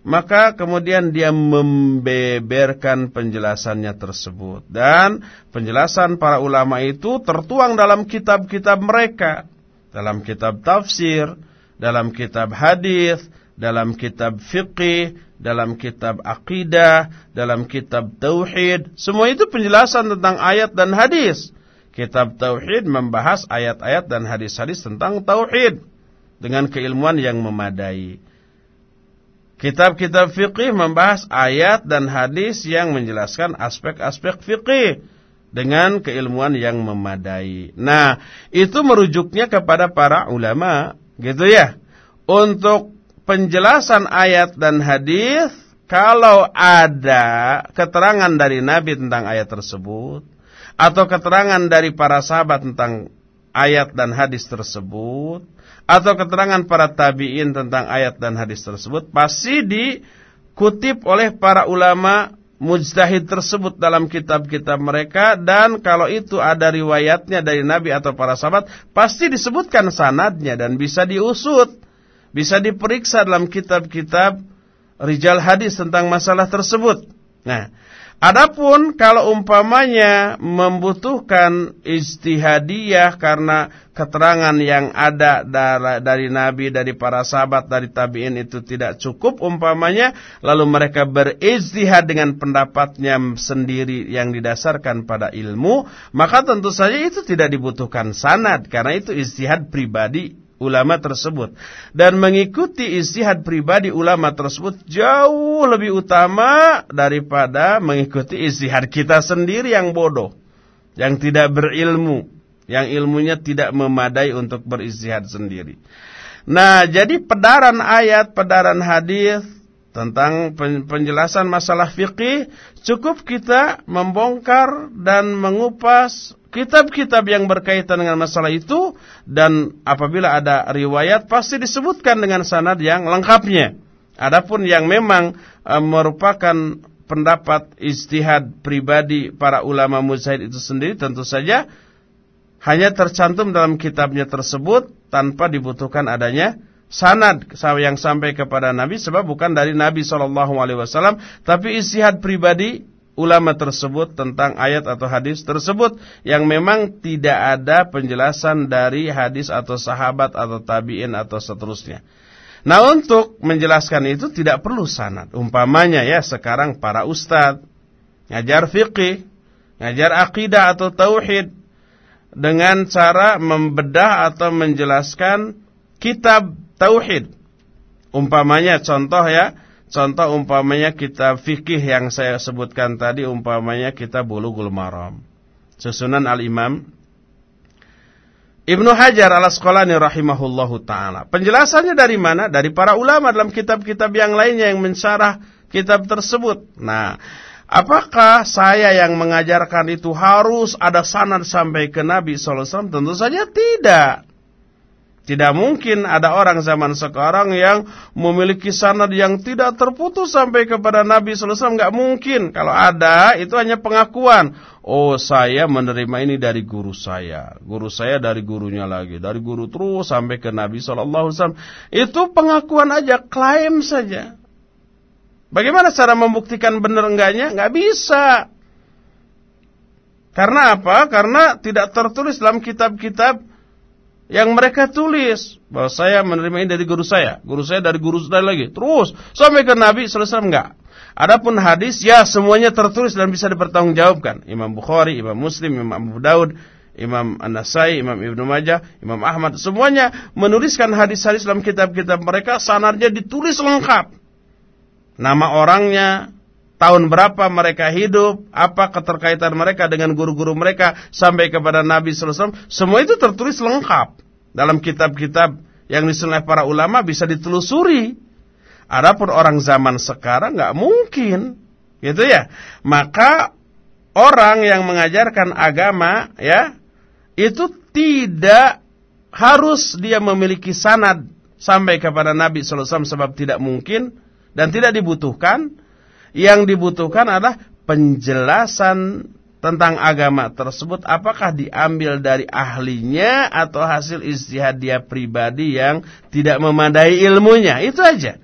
maka kemudian dia membeberkan penjelasannya tersebut dan penjelasan para ulama itu tertuang dalam kitab-kitab mereka dalam kitab tafsir dalam kitab hadis dalam kitab fikih dalam kitab akidah dalam kitab tauhid. Semua itu penjelasan tentang ayat dan hadis. Kitab tauhid membahas ayat-ayat dan hadis-hadis tentang tauhid dengan keilmuan yang memadai. Kitab-kitab fikih membahas ayat dan hadis yang menjelaskan aspek-aspek fikih dengan keilmuan yang memadai. Nah, itu merujuknya kepada para ulama, gitu ya. Untuk penjelasan ayat dan hadis, kalau ada keterangan dari Nabi tentang ayat tersebut, atau keterangan dari para sahabat tentang ayat dan hadis tersebut, atau keterangan para tabi'in tentang ayat dan hadis tersebut pasti dikutip oleh para ulama mujtahid tersebut dalam kitab-kitab mereka dan kalau itu ada riwayatnya dari Nabi atau para sahabat pasti disebutkan sanadnya dan bisa diusut bisa diperiksa dalam kitab-kitab rijal hadis tentang masalah tersebut. Nah Adapun kalau umpamanya membutuhkan istihadiyah karena keterangan yang ada dari Nabi, dari para sahabat, dari tabi'in itu tidak cukup umpamanya, lalu mereka beristihad dengan pendapatnya sendiri yang didasarkan pada ilmu, maka tentu saja itu tidak dibutuhkan sanad. Karena itu istihad pribadi ulama tersebut. Dan mengikuti istihad pribadi ulama tersebut jauh lebih utama daripada mengikuti istihad kita sendiri yang bodoh yang tidak berilmu yang ilmunya tidak memadai untuk beristihad sendiri. Nah jadi pedaran ayat pedaran hadis tentang penjelasan masalah fikih cukup kita membongkar dan mengupas kitab-kitab yang berkaitan dengan masalah itu dan apabila ada riwayat pasti disebutkan dengan sanad yang lengkapnya. Adapun yang memang e, merupakan pendapat istihad pribadi para ulama mujtahid itu sendiri tentu saja hanya tercantum dalam kitabnya tersebut tanpa dibutuhkan adanya sanad yang sampai kepada Nabi sebab bukan dari Nabi Wasallam tapi istihad pribadi ulama tersebut tentang ayat atau hadis tersebut yang memang tidak ada penjelasan dari hadis atau sahabat atau tabiin atau seterusnya. Nah untuk menjelaskan itu tidak perlu sanad. Umpamanya ya sekarang para ustadz ngajar fikih, ngajar akidah atau tauhid dengan cara membedah atau menjelaskan kitab tauhid. Umpamanya contoh ya, contoh umpamanya kitab fikih yang saya sebutkan tadi umpamanya kitab Bulughul Maram. Susunan Al-Imam Ibnu Hajar al-Asqalani rahimahullahu taala. Penjelasannya dari mana? Dari para ulama dalam kitab-kitab yang lainnya yang mensyarah kitab tersebut. Nah, apakah saya yang mengajarkan itu harus ada sanad sampai ke Nabi sallallahu? Tentu saja tidak. Tidak mungkin ada orang zaman sekarang yang memiliki sanad yang tidak terputus sampai kepada Nabi SAW. Nggak mungkin. Kalau ada, itu hanya pengakuan. Oh, saya menerima ini dari guru saya. Guru saya dari gurunya lagi. Dari guru terus sampai ke Nabi SAW. Itu pengakuan aja, klaim saja. Bagaimana cara membuktikan benar enggaknya? Nggak bisa. Karena apa? Karena tidak tertulis dalam kitab-kitab yang mereka tulis bahwa saya menerima ini dari guru saya, guru saya dari guru saya lagi, terus sampai ke Nabi selesai enggak. Adapun hadis ya semuanya tertulis dan bisa dipertanggungjawabkan. Imam Bukhari, Imam Muslim, Imam Abu Daud, Imam An-Nasai, Imam Ibnu Majah, Imam Ahmad, semuanya menuliskan hadis-hadis dalam kitab-kitab mereka, sanarnya ditulis lengkap. Nama orangnya, tahun berapa mereka hidup, apa keterkaitan mereka dengan guru-guru mereka? Sampai kepada Nabi sallallahu alaihi semua itu tertulis lengkap. Dalam kitab-kitab yang disusun para ulama bisa ditelusuri. Adapun orang zaman sekarang nggak mungkin, gitu ya. Maka orang yang mengajarkan agama ya itu tidak harus dia memiliki sanad sampai kepada Nabi sallallahu alaihi sebab tidak mungkin dan tidak dibutuhkan yang dibutuhkan adalah penjelasan tentang agama tersebut apakah diambil dari ahlinya atau hasil istihad dia pribadi yang tidak memadai ilmunya. Itu aja.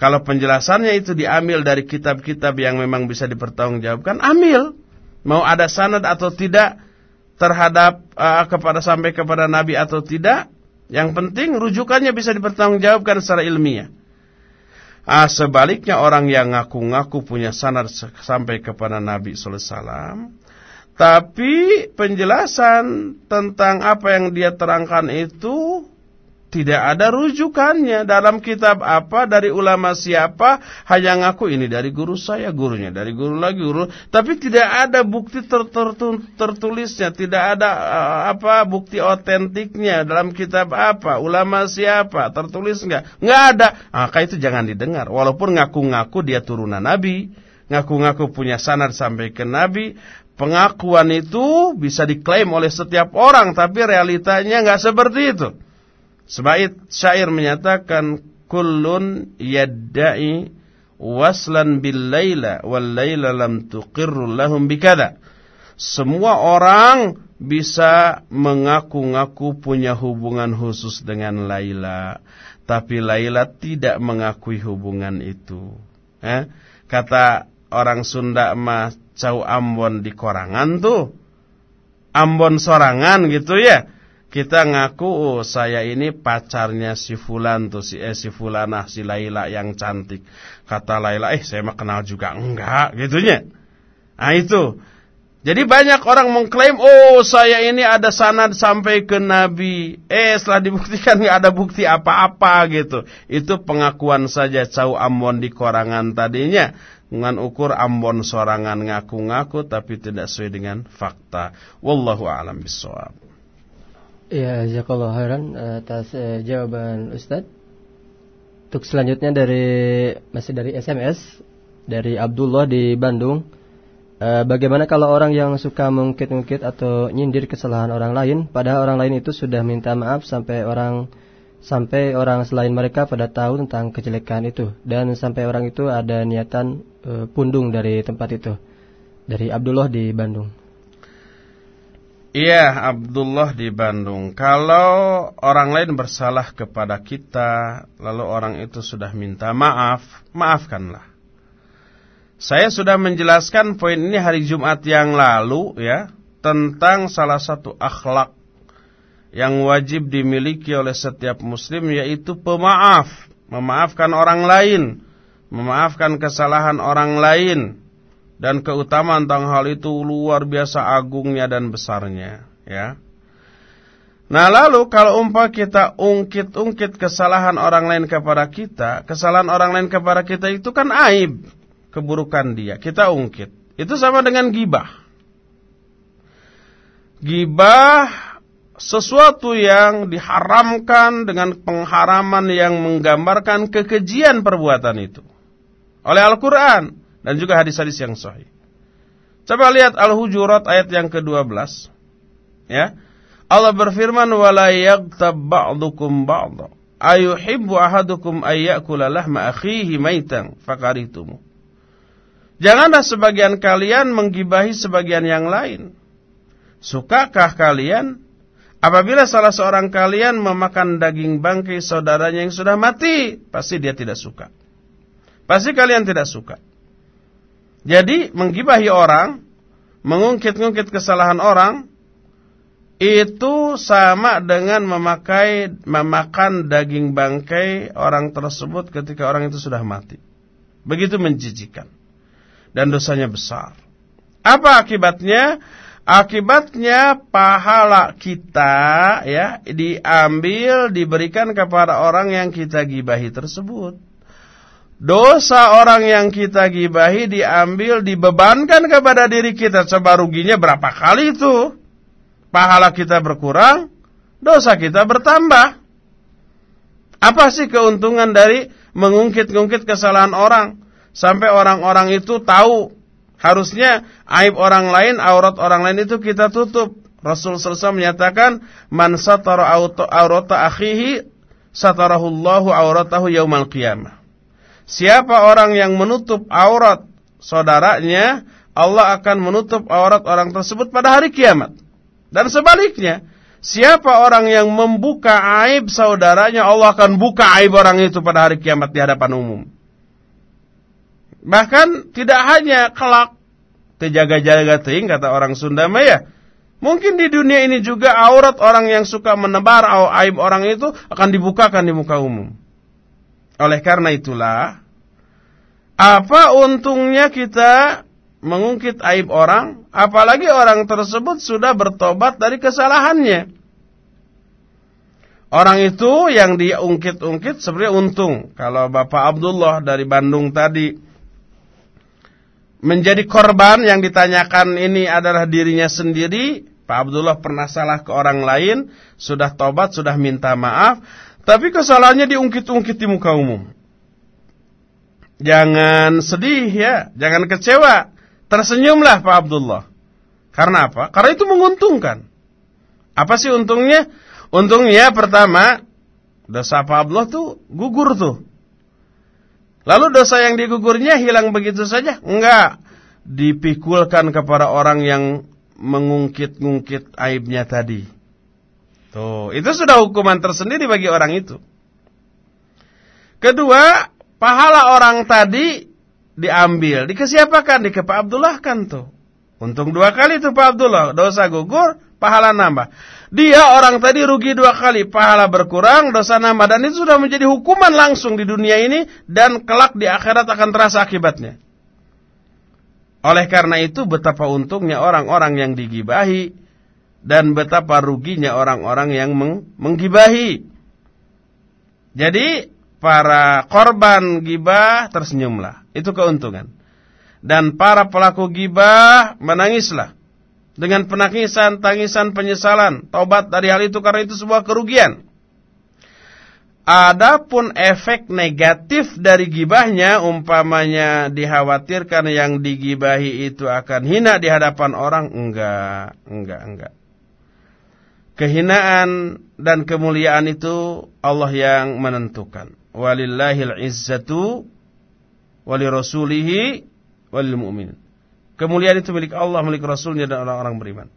Kalau penjelasannya itu diambil dari kitab-kitab yang memang bisa dipertanggungjawabkan, ambil. Mau ada sanad atau tidak terhadap uh, kepada sampai kepada nabi atau tidak, yang penting rujukannya bisa dipertanggungjawabkan secara ilmiah. Ah, sebaliknya orang yang ngaku-ngaku punya sanad sampai kepada Nabi sallallahu alaihi wasallam. Tapi penjelasan tentang apa yang dia terangkan itu tidak ada rujukannya dalam kitab apa dari ulama siapa. Hanya ngaku ini dari guru saya gurunya dari guru lagi guru. Tapi tidak ada bukti ter ter tertulisnya. Tidak ada uh, apa bukti otentiknya dalam kitab apa ulama siapa tertulis enggak enggak ada. Maka itu jangan didengar. Walaupun ngaku-ngaku dia turunan nabi ngaku-ngaku punya sanad sampai ke nabi pengakuan itu bisa diklaim oleh setiap orang tapi realitanya enggak seperti itu Sebaik syair menyatakan kullun yadda'i waslan bil laila wal laila lam tuqirru lahum bikada. Semua orang bisa mengaku-ngaku punya hubungan khusus dengan Laila, tapi Laila tidak mengakui hubungan itu. Eh? Kata orang Sunda mah cau Ambon di korangan tuh. Ambon sorangan gitu ya. Kita ngaku oh, saya ini pacarnya si Fulan tuh si eh, si Fulanah si Laila yang cantik. Kata Laila, "Eh, saya mah kenal juga." Enggak, gitunya. Nah itu. Jadi banyak orang mengklaim, "Oh, saya ini ada sanad sampai ke Nabi." Eh, setelah dibuktikan nggak ada bukti apa-apa gitu. Itu pengakuan saja cau Ambon di korangan tadinya dengan ukur Ambon sorangan ngaku-ngaku tapi tidak sesuai dengan fakta. Wallahu a'lam bishawab. Ya, jazakallah khairan atas uh, jawaban Ustaz. Untuk selanjutnya dari masih dari SMS dari Abdullah di Bandung. E, bagaimana kalau orang yang suka mengungkit-ungkit atau nyindir kesalahan orang lain, padahal orang lain itu sudah minta maaf sampai orang sampai orang selain mereka pada tahu tentang kejelekan itu dan sampai orang itu ada niatan e, pundung dari tempat itu. Dari Abdullah di Bandung. Iya, Abdullah di Bandung. Kalau orang lain bersalah kepada kita, lalu orang itu sudah minta maaf, maafkanlah. Saya sudah menjelaskan poin ini hari Jumat yang lalu ya, tentang salah satu akhlak yang wajib dimiliki oleh setiap muslim yaitu pemaaf, memaafkan orang lain, memaafkan kesalahan orang lain dan keutamaan tentang hal itu luar biasa agungnya dan besarnya ya. Nah lalu kalau umpah kita ungkit-ungkit kesalahan orang lain kepada kita Kesalahan orang lain kepada kita itu kan aib Keburukan dia. Kita ungkit. Itu sama dengan gibah. Gibah Sesuatu yang diharamkan dengan pengharaman yang menggambarkan kekejian perbuatan itu. Oleh Al-Quran dan juga hadis-hadis yang sahih. Coba lihat Al-Hujurat ayat yang ke-12. Ya. Allah berfirman wala yaghtab ba'dukum ba'dha. Ayuhibbu ahadukum ayyakula lahma akhihi maitan fakaritumu. Janganlah sebagian kalian menggibahi sebagian yang lain. Sukakah kalian apabila salah seorang kalian memakan daging bangkai saudaranya yang sudah mati? Pasti dia tidak suka. Pasti kalian tidak suka. Jadi menggibahi orang, mengungkit-ungkit kesalahan orang itu sama dengan memakai memakan daging bangkai orang tersebut ketika orang itu sudah mati. Begitu menjijikan. Dan dosanya besar. Apa akibatnya? Akibatnya pahala kita ya diambil diberikan kepada orang yang kita gibahi tersebut. Dosa orang yang kita gibahi diambil, dibebankan kepada diri kita. Coba ruginya berapa kali itu? Pahala kita berkurang, dosa kita bertambah. Apa sih keuntungan dari mengungkit-ungkit kesalahan orang? Sampai orang-orang itu tahu. Harusnya aib orang lain, aurat orang lain itu kita tutup. Rasul SAW menyatakan, Man satara aurata akhihi, satarahullahu auratahu yaumal qiyamah. Siapa orang yang menutup aurat saudaranya, Allah akan menutup aurat orang tersebut pada hari kiamat. Dan sebaliknya, siapa orang yang membuka aib saudaranya, Allah akan buka aib orang itu pada hari kiamat di hadapan umum. Bahkan tidak hanya kelak terjaga-jaga ting kata orang Sunda Maya. Mungkin di dunia ini juga aurat orang yang suka menebar aib orang itu akan dibukakan di muka umum. Oleh karena itulah, apa untungnya kita mengungkit aib orang, apalagi orang tersebut sudah bertobat dari kesalahannya. Orang itu yang diungkit-ungkit sebenarnya untung. Kalau Bapak Abdullah dari Bandung tadi menjadi korban yang ditanyakan ini adalah dirinya sendiri, Pak Abdullah pernah salah ke orang lain, sudah tobat, sudah minta maaf, tapi kesalahannya diungkit-ungkit di muka umum. Jangan sedih ya, jangan kecewa. Tersenyumlah Pak Abdullah. Karena apa? Karena itu menguntungkan. Apa sih untungnya? Untungnya pertama, dosa Pak Abdullah tuh gugur tuh. Lalu dosa yang digugurnya hilang begitu saja? Enggak. Dipikulkan kepada orang yang mengungkit-ungkit aibnya tadi. Tuh, itu sudah hukuman tersendiri bagi orang itu. Kedua, pahala orang tadi diambil, dikasih apakan? Di Pak Abdullah kan tuh. Untung dua kali tuh Pak Abdullah, dosa gugur, pahala nambah. Dia orang tadi rugi dua kali, pahala berkurang, dosa nambah. Dan itu sudah menjadi hukuman langsung di dunia ini dan kelak di akhirat akan terasa akibatnya. Oleh karena itu betapa untungnya orang-orang yang digibahi dan betapa ruginya orang-orang yang meng menggibahi. Jadi para korban gibah tersenyumlah, itu keuntungan. Dan para pelaku gibah menangislah dengan penangisan, tangisan, penyesalan, tobat dari hal itu karena itu sebuah kerugian. Adapun efek negatif dari gibahnya umpamanya dikhawatirkan yang digibahi itu akan hina di hadapan orang enggak, enggak, enggak. Kehinaan dan kemuliaan itu Allah yang menentukan. Walillahil izzatu wali rasulihi walil mu'minin. Kemuliaan itu milik Allah, milik Rasulnya dan orang-orang beriman.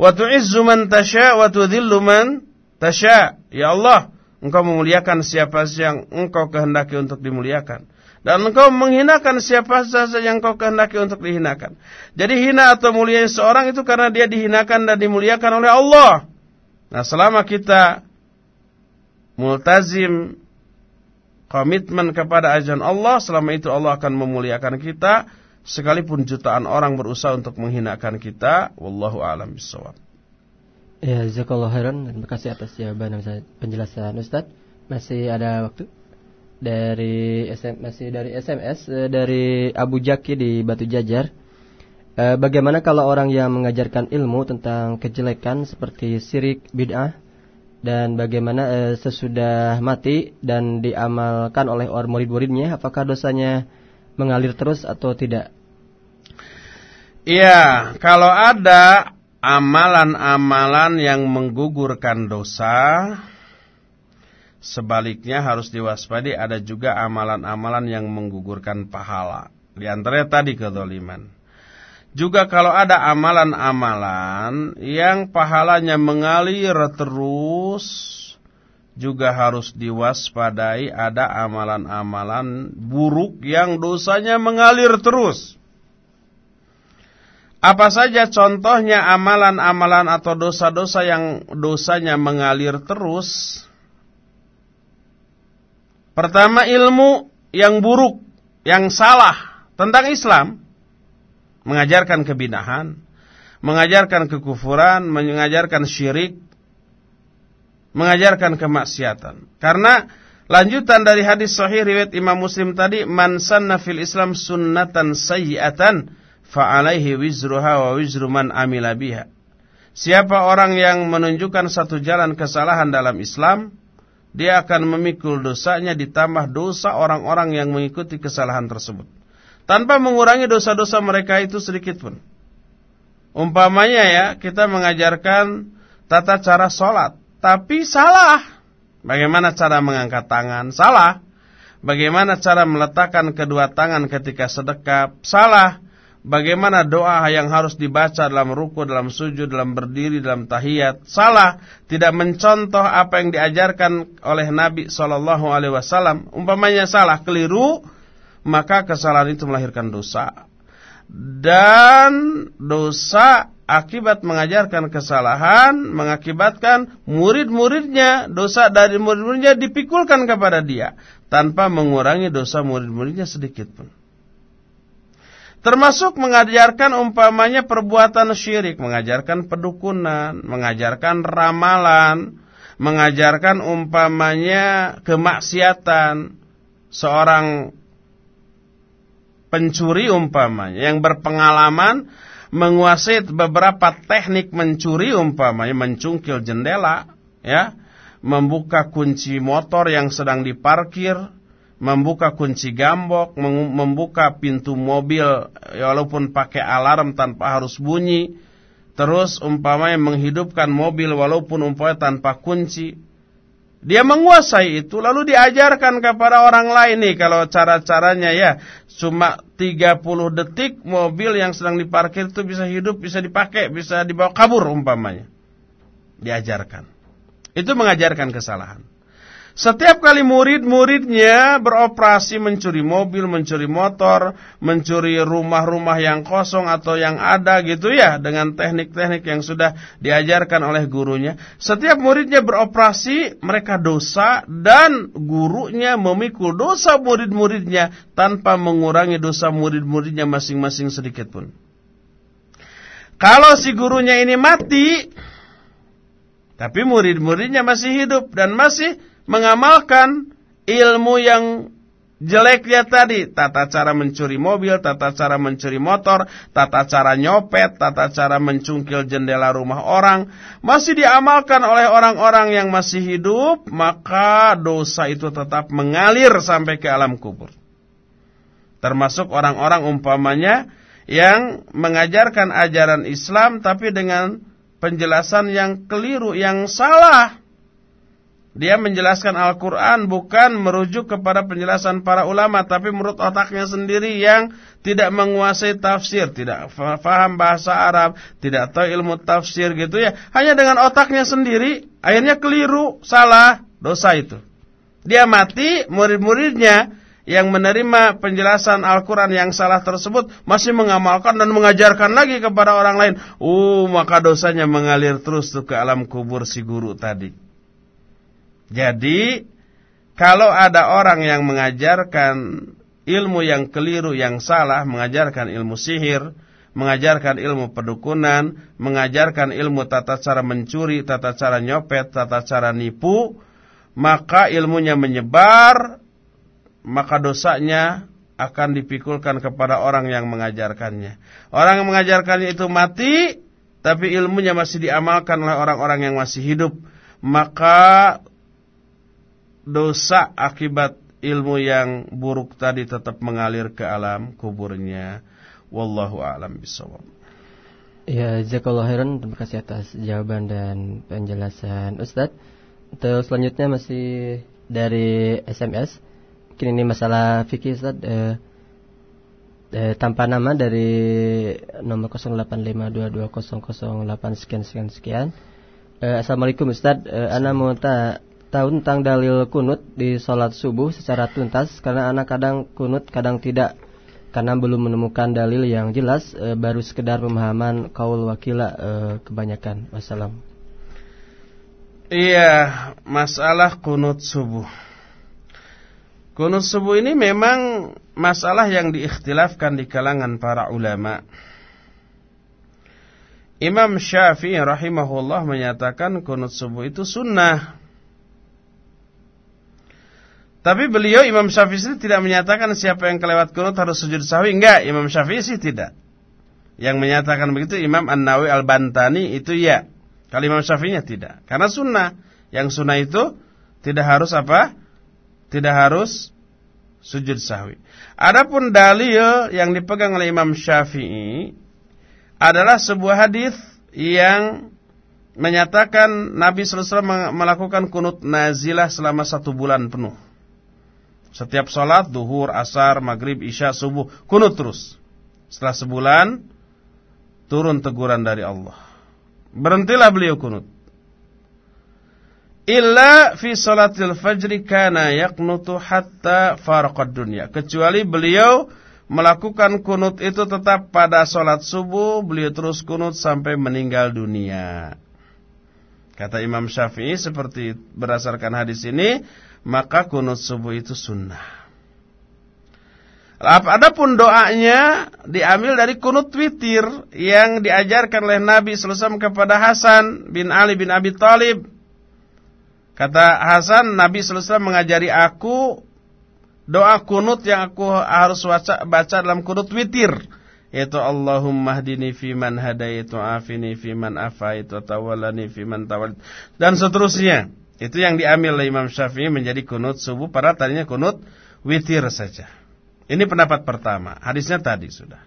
Wa tu'izzu man tasya wa tudhillu man tasya. Ya Allah, Engkau memuliakan siapa saja yang engkau kehendaki untuk dimuliakan. Dan engkau menghinakan siapa saja yang engkau kehendaki untuk dihinakan. Jadi hina atau mulia seorang itu karena dia dihinakan dan dimuliakan oleh Allah. Nah selama kita multazim komitmen kepada ajaran Allah, selama itu Allah akan memuliakan kita. Sekalipun jutaan orang berusaha untuk menghinakan kita. Wallahu a'lam bishawab. Ya, jazakallah khairan. Terima kasih atas jawaban dan penjelasan Ustaz. Masih ada waktu dari SM, masih dari SMS eh, dari Abu Jaki di Batu Jajar. Eh, bagaimana kalau orang yang mengajarkan ilmu tentang kejelekan seperti sirik, bid'ah dan bagaimana eh, sesudah mati dan diamalkan oleh orang murid-muridnya, apakah dosanya mengalir terus atau tidak? Iya, kalau ada amalan-amalan yang menggugurkan dosa sebaliknya harus diwaspadi ada juga amalan-amalan yang menggugurkan pahala. Di antaranya tadi kedoliman juga kalau ada amalan-amalan yang pahalanya mengalir terus juga harus diwaspadai ada amalan-amalan buruk yang dosanya mengalir terus apa saja contohnya amalan-amalan atau dosa-dosa yang dosanya mengalir terus? Pertama ilmu yang buruk, yang salah tentang Islam. Mengajarkan kebinahan, mengajarkan kekufuran, mengajarkan syirik, mengajarkan kemaksiatan. Karena lanjutan dari hadis sahih riwayat Imam Muslim tadi, man sanna fil Islam sunnatan sayyi'atan fa'alaihi wizruha wa wizru man amila biha. Siapa orang yang menunjukkan satu jalan kesalahan dalam Islam, dia akan memikul dosanya ditambah dosa orang-orang yang mengikuti kesalahan tersebut. Tanpa mengurangi dosa-dosa mereka itu sedikit pun. Umpamanya ya, kita mengajarkan tata cara sholat. Tapi salah. Bagaimana cara mengangkat tangan? Salah. Bagaimana cara meletakkan kedua tangan ketika sedekap? Salah Bagaimana doa yang harus dibaca dalam ruku, dalam sujud, dalam berdiri, dalam tahiyat salah, tidak mencontoh apa yang diajarkan oleh Nabi Shallallahu Alaihi Wasallam. Umpamanya salah, keliru, maka kesalahan itu melahirkan dosa. Dan dosa akibat mengajarkan kesalahan mengakibatkan murid-muridnya dosa dari murid-muridnya dipikulkan kepada dia tanpa mengurangi dosa murid-muridnya sedikit pun. Termasuk mengajarkan umpamanya perbuatan syirik, mengajarkan pedukunan, mengajarkan ramalan, mengajarkan umpamanya kemaksiatan. Seorang pencuri umpamanya yang berpengalaman menguasai beberapa teknik mencuri umpamanya mencungkil jendela, ya, membuka kunci motor yang sedang diparkir, membuka kunci gambok, membuka pintu mobil ya, walaupun pakai alarm tanpa harus bunyi, terus umpamanya menghidupkan mobil walaupun umpamanya tanpa kunci. Dia menguasai itu lalu diajarkan kepada orang lain nih kalau cara-caranya ya cuma 30 detik mobil yang sedang diparkir itu bisa hidup, bisa dipakai, bisa dibawa kabur umpamanya. Diajarkan. Itu mengajarkan kesalahan. Setiap kali murid-muridnya beroperasi mencuri mobil, mencuri motor, mencuri rumah-rumah yang kosong atau yang ada gitu ya dengan teknik-teknik yang sudah diajarkan oleh gurunya. Setiap muridnya beroperasi, mereka dosa dan gurunya memikul dosa murid-muridnya tanpa mengurangi dosa murid-muridnya masing-masing sedikit pun. Kalau si gurunya ini mati, tapi murid-muridnya masih hidup dan masih mengamalkan ilmu yang jeleknya tadi, tata cara mencuri mobil, tata cara mencuri motor, tata cara nyopet, tata cara mencungkil jendela rumah orang, masih diamalkan oleh orang-orang yang masih hidup, maka dosa itu tetap mengalir sampai ke alam kubur. Termasuk orang-orang umpamanya yang mengajarkan ajaran Islam tapi dengan penjelasan yang keliru, yang salah. Dia menjelaskan Al-Quran bukan merujuk kepada penjelasan para ulama, tapi menurut otaknya sendiri yang tidak menguasai tafsir, tidak faham bahasa Arab, tidak tahu ilmu tafsir gitu ya. Hanya dengan otaknya sendiri, akhirnya keliru, salah, dosa itu. Dia mati, murid-muridnya yang menerima penjelasan Al-Quran yang salah tersebut masih mengamalkan dan mengajarkan lagi kepada orang lain. Uh, maka dosanya mengalir terus tuh ke alam kubur si guru tadi. Jadi kalau ada orang yang mengajarkan ilmu yang keliru, yang salah, mengajarkan ilmu sihir, mengajarkan ilmu pedukunan, mengajarkan ilmu tata cara mencuri, tata cara nyopet, tata cara nipu, maka ilmunya menyebar, maka dosanya akan dipikulkan kepada orang yang mengajarkannya. Orang yang mengajarkannya itu mati, tapi ilmunya masih diamalkan oleh orang-orang yang masih hidup, maka dosa akibat ilmu yang buruk tadi tetap mengalir ke alam kuburnya. Wallahu a'lam bishawab. Ya, jazakallahu khairan. Terima kasih atas jawaban dan penjelasan Ustadz. Terus selanjutnya masih dari SMS. Mungkin ini masalah fikih Ustadz. Eh, eh, tanpa nama dari nomor 08522008 sekian sekian sekian. Eh, Assalamualaikum Ustadz. Eh, Ana mau tahu tentang dalil kunut di sholat subuh secara tuntas karena anak kadang kunut kadang tidak. Karena belum menemukan dalil yang jelas e, baru sekedar pemahaman kaul wakila e, kebanyakan. Wassalam. Iya masalah kunut subuh. Kunut subuh ini memang masalah yang diikhtilafkan di kalangan para ulama. Imam Syafi'i rahimahullah menyatakan kunut subuh itu sunnah tapi beliau Imam Syafi'i tidak menyatakan siapa yang kelewat kunut harus sujud sahwi. Enggak, Imam Syafi'i sih tidak. Yang menyatakan begitu Imam An-Nawawi Al-Bantani itu ya. Kalau Imam Syafi'inya tidak. Karena sunnah. Yang sunnah itu tidak harus apa? Tidak harus sujud sahwi. Adapun dalil yang dipegang oleh Imam Syafi'i adalah sebuah hadis yang menyatakan Nabi SAW melakukan kunut nazilah selama satu bulan penuh. Setiap sholat, duhur, asar, maghrib, isya, subuh, kunut terus. Setelah sebulan, turun teguran dari Allah. Berhentilah beliau kunut. Illa fi salatil fajri kana yaknutu hatta faraqad dunya. Kecuali beliau melakukan kunut itu tetap pada sholat subuh, beliau terus kunut sampai meninggal dunia. Kata Imam Syafi'i seperti berdasarkan hadis ini, maka kunut subuh itu sunnah. Adapun doanya diambil dari kunut witir yang diajarkan oleh Nabi SAW kepada Hasan bin Ali bin Abi Thalib. Kata Hasan, Nabi SAW mengajari aku doa kunut yang aku harus baca, baca dalam kunut witir. Yaitu Allahumma hdini fi man hadaitu afini fi man afaitu tawallani fi man tawal dan seterusnya. Itu yang diambil oleh Imam Syafi'i menjadi kunut subuh pada tadinya kunut witir saja. Ini pendapat pertama. Hadisnya tadi sudah.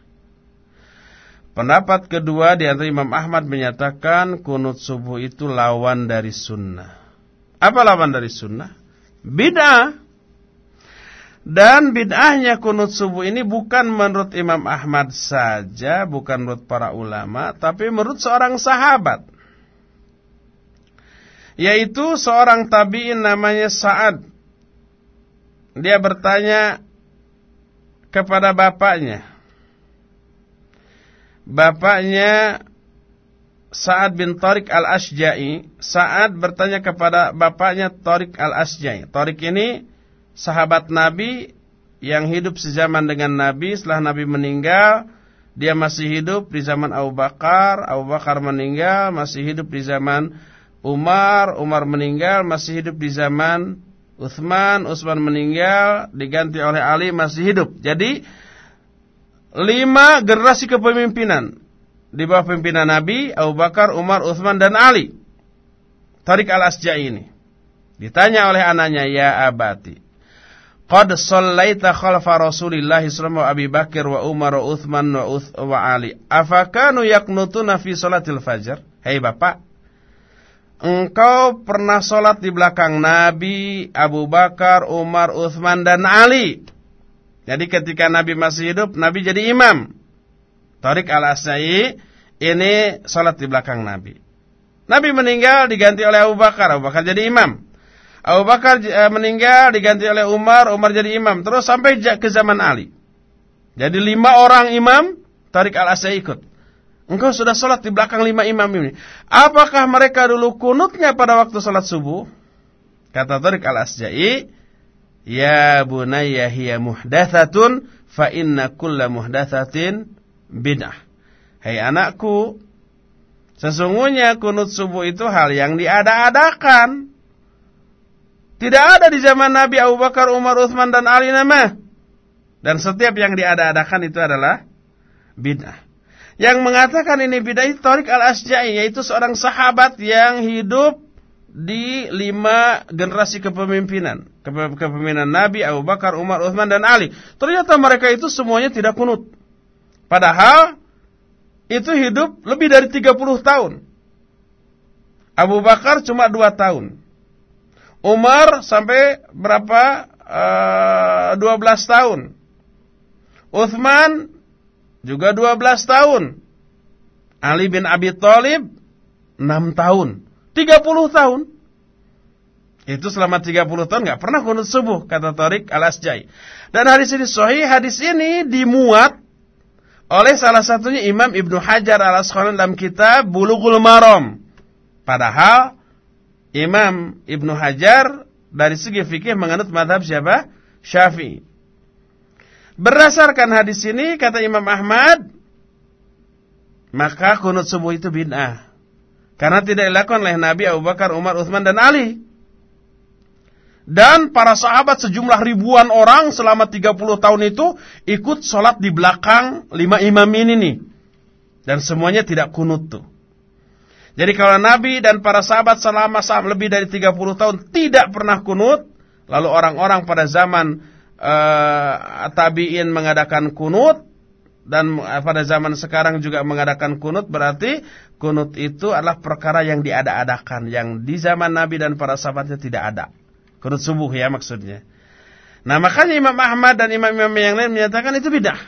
Pendapat kedua di antara Imam Ahmad menyatakan kunut subuh itu lawan dari sunnah. Apa lawan dari sunnah? Bid'ah. Dan bid'ahnya kunut subuh ini bukan menurut Imam Ahmad saja, bukan menurut para ulama, tapi menurut seorang sahabat yaitu seorang tabi'in namanya Sa'ad. Dia bertanya kepada bapaknya. Bapaknya Sa'ad bin Tariq al-Asja'i. Sa'ad bertanya kepada bapaknya Tariq al-Asja'i. Tariq ini sahabat Nabi yang hidup sejaman dengan Nabi. Setelah Nabi meninggal, dia masih hidup di zaman Abu Bakar. Abu Bakar meninggal, masih hidup di zaman Umar, Umar meninggal masih hidup di zaman Utsman, Utsman meninggal, diganti oleh Ali masih hidup. Jadi lima generasi kepemimpinan di bawah pimpinan Nabi, Abu Bakar, Umar, Utsman dan Ali. Tariq al-Asja'i ini. Ditanya oleh anaknya, "Ya abati, qad sallaita khalfa Rasulillah sallallahu Abi Bakar wa Umar wa Utsman wa, Uth wa Ali. Afakanu yaqnutuna fi salatil fajr?" Hei Bapak, engkau pernah sholat di belakang Nabi, Abu Bakar, Umar, Uthman, dan Ali. Jadi ketika Nabi masih hidup, Nabi jadi imam. Tariq al-Asai ini sholat di belakang Nabi. Nabi meninggal diganti oleh Abu Bakar, Abu Bakar jadi imam. Abu Bakar eh, meninggal diganti oleh Umar, Umar jadi imam. Terus sampai ke zaman Ali. Jadi lima orang imam, Tariq al-Asai ikut. Engkau sudah sholat di belakang lima imam ini. Apakah mereka dulu kunutnya pada waktu sholat subuh? Kata Tariq al-Asjai, Ya bunayya hiya muhdathatun fa inna kulla muhdathatin bid'ah. Hey anakku, sesungguhnya kunut subuh itu hal yang diada-adakan. Tidak ada di zaman Nabi Abu Bakar, Umar, Uthman dan Ali nama. Dan setiap yang diada-adakan itu adalah bid'ah. Yang mengatakan ini bid'ah itu Tariq al-Asja'i yaitu seorang sahabat yang hidup di lima generasi kepemimpinan. Kepemimpinan Nabi, Abu Bakar, Umar, Uthman, dan Ali. Ternyata mereka itu semuanya tidak kunut. Padahal itu hidup lebih dari 30 tahun. Abu Bakar cuma 2 tahun. Umar sampai berapa? Uh, eh, 12 tahun. Uthman juga 12 tahun. Ali bin Abi Thalib 6 tahun. 30 tahun. Itu selama 30 tahun nggak pernah kunut subuh kata Tariq Al-Asjai. Dan hadis ini sahih, hadis ini dimuat oleh salah satunya Imam Ibnu Hajar Al-Asqalani dalam kitab Bulughul Maram. Padahal Imam Ibnu Hajar dari segi fikih menganut madhab siapa? Syafi'i. Berdasarkan hadis ini kata Imam Ahmad maka kunut subuh itu bid'ah. Karena tidak dilakukan oleh Nabi Abu Bakar, Umar, Uthman dan Ali. Dan para sahabat sejumlah ribuan orang selama 30 tahun itu ikut sholat di belakang lima imam ini nih. Dan semuanya tidak kunut tuh. Jadi kalau Nabi dan para sahabat selama lebih dari 30 tahun tidak pernah kunut, lalu orang-orang pada zaman uh, tabi'in mengadakan kunut dan pada zaman sekarang juga mengadakan kunut berarti kunut itu adalah perkara yang diada-adakan yang di zaman Nabi dan para sahabatnya tidak ada. Kunut subuh ya maksudnya. Nah makanya Imam Ahmad dan imam-imam yang lain menyatakan itu bidah.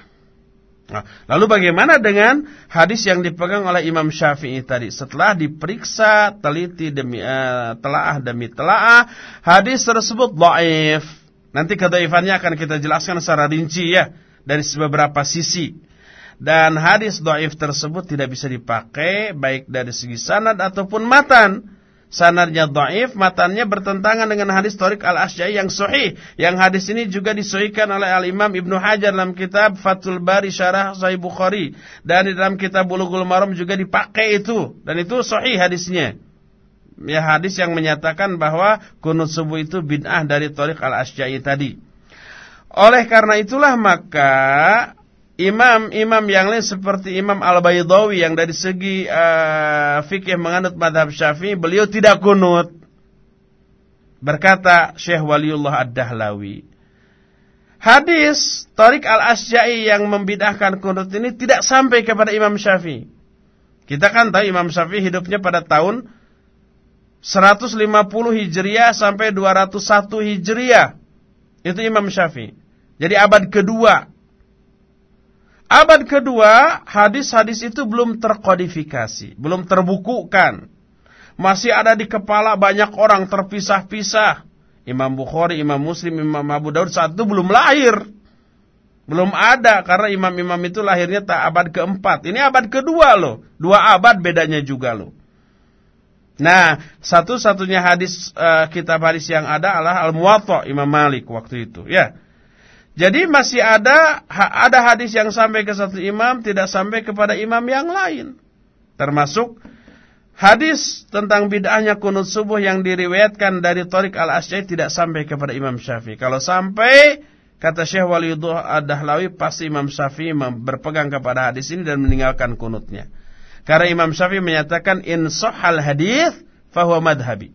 Nah, lalu bagaimana dengan hadis yang dipegang oleh Imam Syafi'i tadi? Setelah diperiksa teliti demi uh, telaah demi telaah, hadis tersebut dhaif. Nanti kedaifannya akan kita jelaskan secara rinci ya dari beberapa sisi. Dan hadis doif tersebut tidak bisa dipakai baik dari segi sanad ataupun matan. Sanadnya doif, matannya bertentangan dengan hadis Torik al-Asyai yang sahih. Yang hadis ini juga disohikan oleh Al-Imam Ibnu Hajar dalam kitab Fathul Bari Syarah Sahih Bukhari. Dan di dalam kitab Bulughul Maram juga dipakai itu. Dan itu sahih hadisnya ya hadis yang menyatakan bahwa kunut subuh itu bid'ah dari Tariq al-Asy'ai tadi. Oleh karena itulah maka imam-imam yang lain seperti Imam Al-Baydawi yang dari segi uh, fikih menganut madhab Syafi'i, beliau tidak kunut. Berkata Syekh Waliullah Ad-Dahlawi, hadis Tariq al-Asy'ai yang membidahkan kunut ini tidak sampai kepada Imam Syafi'i. Kita kan tahu Imam Syafi'i hidupnya pada tahun 150 Hijriah sampai 201 Hijriah. Itu Imam Syafi'i. Jadi abad kedua. Abad kedua, hadis-hadis itu belum terkodifikasi, belum terbukukan. Masih ada di kepala banyak orang terpisah-pisah. Imam Bukhari, Imam Muslim, Imam Abu Daud saat itu belum lahir. Belum ada karena imam-imam itu lahirnya tak abad keempat. Ini abad kedua loh. Dua abad bedanya juga loh. Nah, satu-satunya hadis uh, kitab hadis yang ada adalah Al-Muwatta Imam Malik waktu itu, ya. Jadi masih ada ada hadis yang sampai ke satu imam tidak sampai kepada imam yang lain. Termasuk Hadis tentang bid'ahnya kunut subuh yang diriwayatkan dari Tariq al-Asy'ari tidak sampai kepada Imam Syafi'i. Kalau sampai kata Syekh Waliyullah Ad-Dahlawi pasti Imam Syafi'i berpegang kepada hadis ini dan meninggalkan kunutnya. Karena Imam Syafi'i menyatakan in sahal hadis fahuwa madhabi.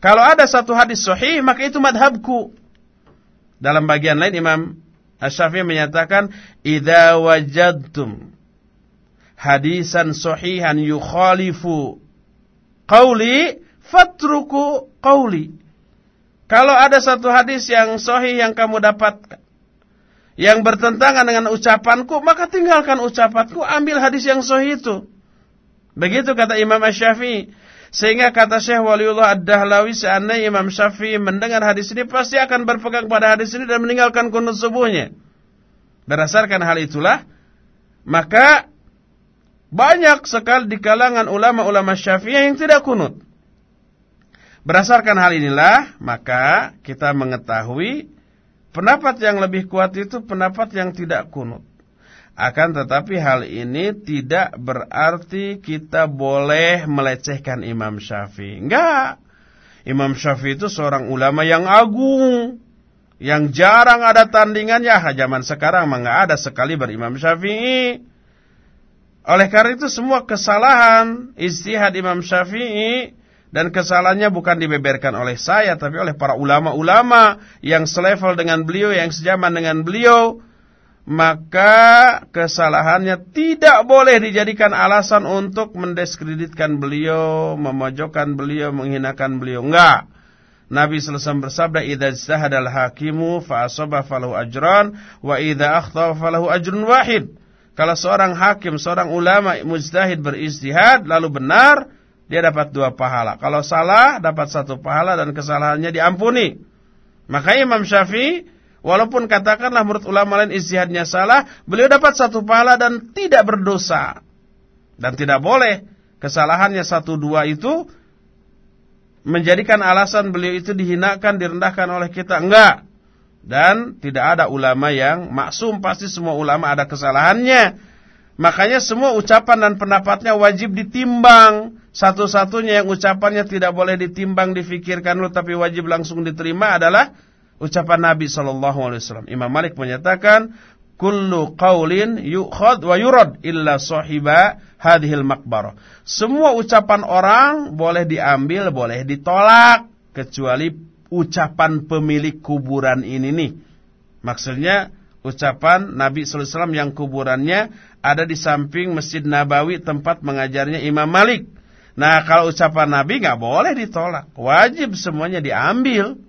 Kalau ada satu hadis sahih maka itu madhabku. Dalam bagian lain Imam Asy-Syafi'i menyatakan idza wajadtum hadisan sahihan yukhalifu qauli fatruku qauli. Kalau ada satu hadis yang sahih yang kamu dapatkan yang bertentangan dengan ucapanku, maka tinggalkan ucapanku, ambil hadis yang sahih itu. Begitu kata Imam Asy-Syafi'i. Sehingga kata Syekh Waliullah Ad-Dahlawi seandainya Imam Syafi'i mendengar hadis ini pasti akan berpegang pada hadis ini dan meninggalkan kunut subuhnya. Berdasarkan hal itulah maka banyak sekali di kalangan ulama-ulama syafi'i yang tidak kunut. Berdasarkan hal inilah, maka kita mengetahui pendapat yang lebih kuat itu pendapat yang tidak kunut. Akan tetapi hal ini tidak berarti kita boleh melecehkan Imam Syafi'i. Enggak. Imam Syafi'i itu seorang ulama yang agung. Yang jarang ada tandingannya. Zaman sekarang mah enggak ada sekali berimam Syafi'i. Oleh karena itu semua kesalahan istihad Imam Syafi'i dan kesalahannya bukan dibeberkan oleh saya tapi oleh para ulama-ulama yang selevel dengan beliau, yang sejaman dengan beliau, maka kesalahannya tidak boleh dijadikan alasan untuk mendiskreditkan beliau, memojokkan beliau, menghinakan beliau. Enggak. Nabi SAW bersabda, "Idza ijtahadal hakimu fa asaba falahu ajran wa idza akhta falahu ajrun wahid." Kalau seorang hakim, seorang ulama mujtahid beristihad lalu benar, dia dapat dua pahala. Kalau salah dapat satu pahala dan kesalahannya diampuni. Maka Imam Syafi'i walaupun katakanlah menurut ulama lain istihadnya salah, beliau dapat satu pahala dan tidak berdosa. Dan tidak boleh kesalahannya satu dua itu menjadikan alasan beliau itu dihinakan, direndahkan oleh kita. Enggak. Dan tidak ada ulama yang maksum, pasti semua ulama ada kesalahannya. Makanya semua ucapan dan pendapatnya wajib ditimbang. Satu-satunya yang ucapannya tidak boleh ditimbang, difikirkan dulu, tapi wajib langsung diterima adalah ucapan Nabi SAW. Imam Malik menyatakan, Kullu qawlin yukhad wa yurad illa sahiba hadhil makbarah. Semua ucapan orang boleh diambil, boleh ditolak. Kecuali ucapan pemilik kuburan ini nih. Maksudnya ucapan Nabi SAW yang kuburannya ada di samping Masjid Nabawi tempat mengajarnya Imam Malik. Nah kalau ucapan Nabi nggak boleh ditolak. Wajib semuanya diambil.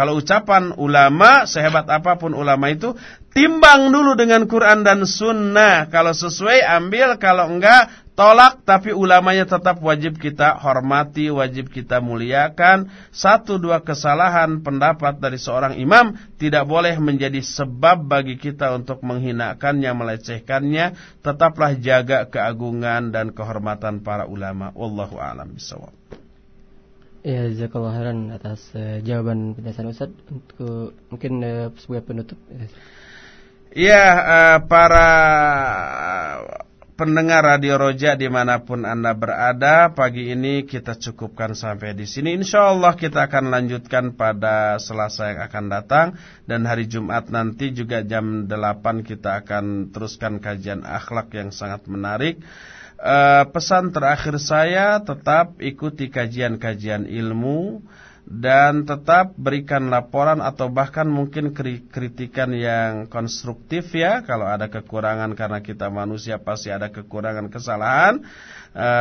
Kalau ucapan ulama, sehebat apa pun ulama itu, timbang dulu dengan Quran dan Sunnah. Kalau sesuai ambil, kalau enggak tolak tapi ulamanya tetap wajib kita hormati, wajib kita muliakan. Satu dua kesalahan pendapat dari seorang imam tidak boleh menjadi sebab bagi kita untuk menghinakannya, melecehkannya. Tetaplah jaga keagungan dan kehormatan para ulama. Wallahu a'lam bishawab. Ya, jazakallah khairan atas uh, jawaban penjelasan Ustaz untuk mungkin uh, sebagai penutup. Ya, uh, para pendengar Radio Roja di mana pun Anda berada, pagi ini kita cukupkan sampai di sini. Insya Allah kita akan lanjutkan pada Selasa yang akan datang dan hari Jumat nanti juga jam 8 kita akan teruskan kajian akhlak yang sangat menarik. Uh, pesan terakhir saya tetap ikuti kajian-kajian ilmu dan tetap berikan laporan atau bahkan mungkin kritikan yang konstruktif ya. Kalau ada kekurangan karena kita manusia pasti ada kekurangan kesalahan. Eh,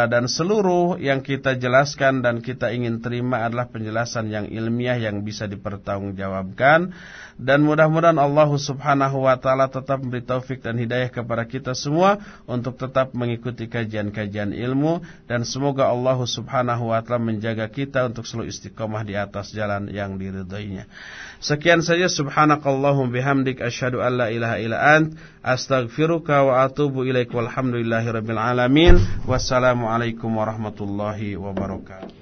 dan seluruh yang kita jelaskan dan kita ingin terima adalah penjelasan yang ilmiah yang bisa dipertanggungjawabkan dan mudah-mudahan Allah Subhanahu wa taala tetap memberi taufik dan hidayah kepada kita semua untuk tetap mengikuti kajian-kajian ilmu dan semoga Allah Subhanahu wa taala menjaga kita untuk selalu istiqomah di atas jalan yang diridhoinya. Sekian saja subhanakallahum bihamdik asyhadu an la ilaha illa ant astaghfiruka wa atubu ilaik walhamdulillahirabbil alamin. Wassalamualaikum warahmatullahi wabarakatuh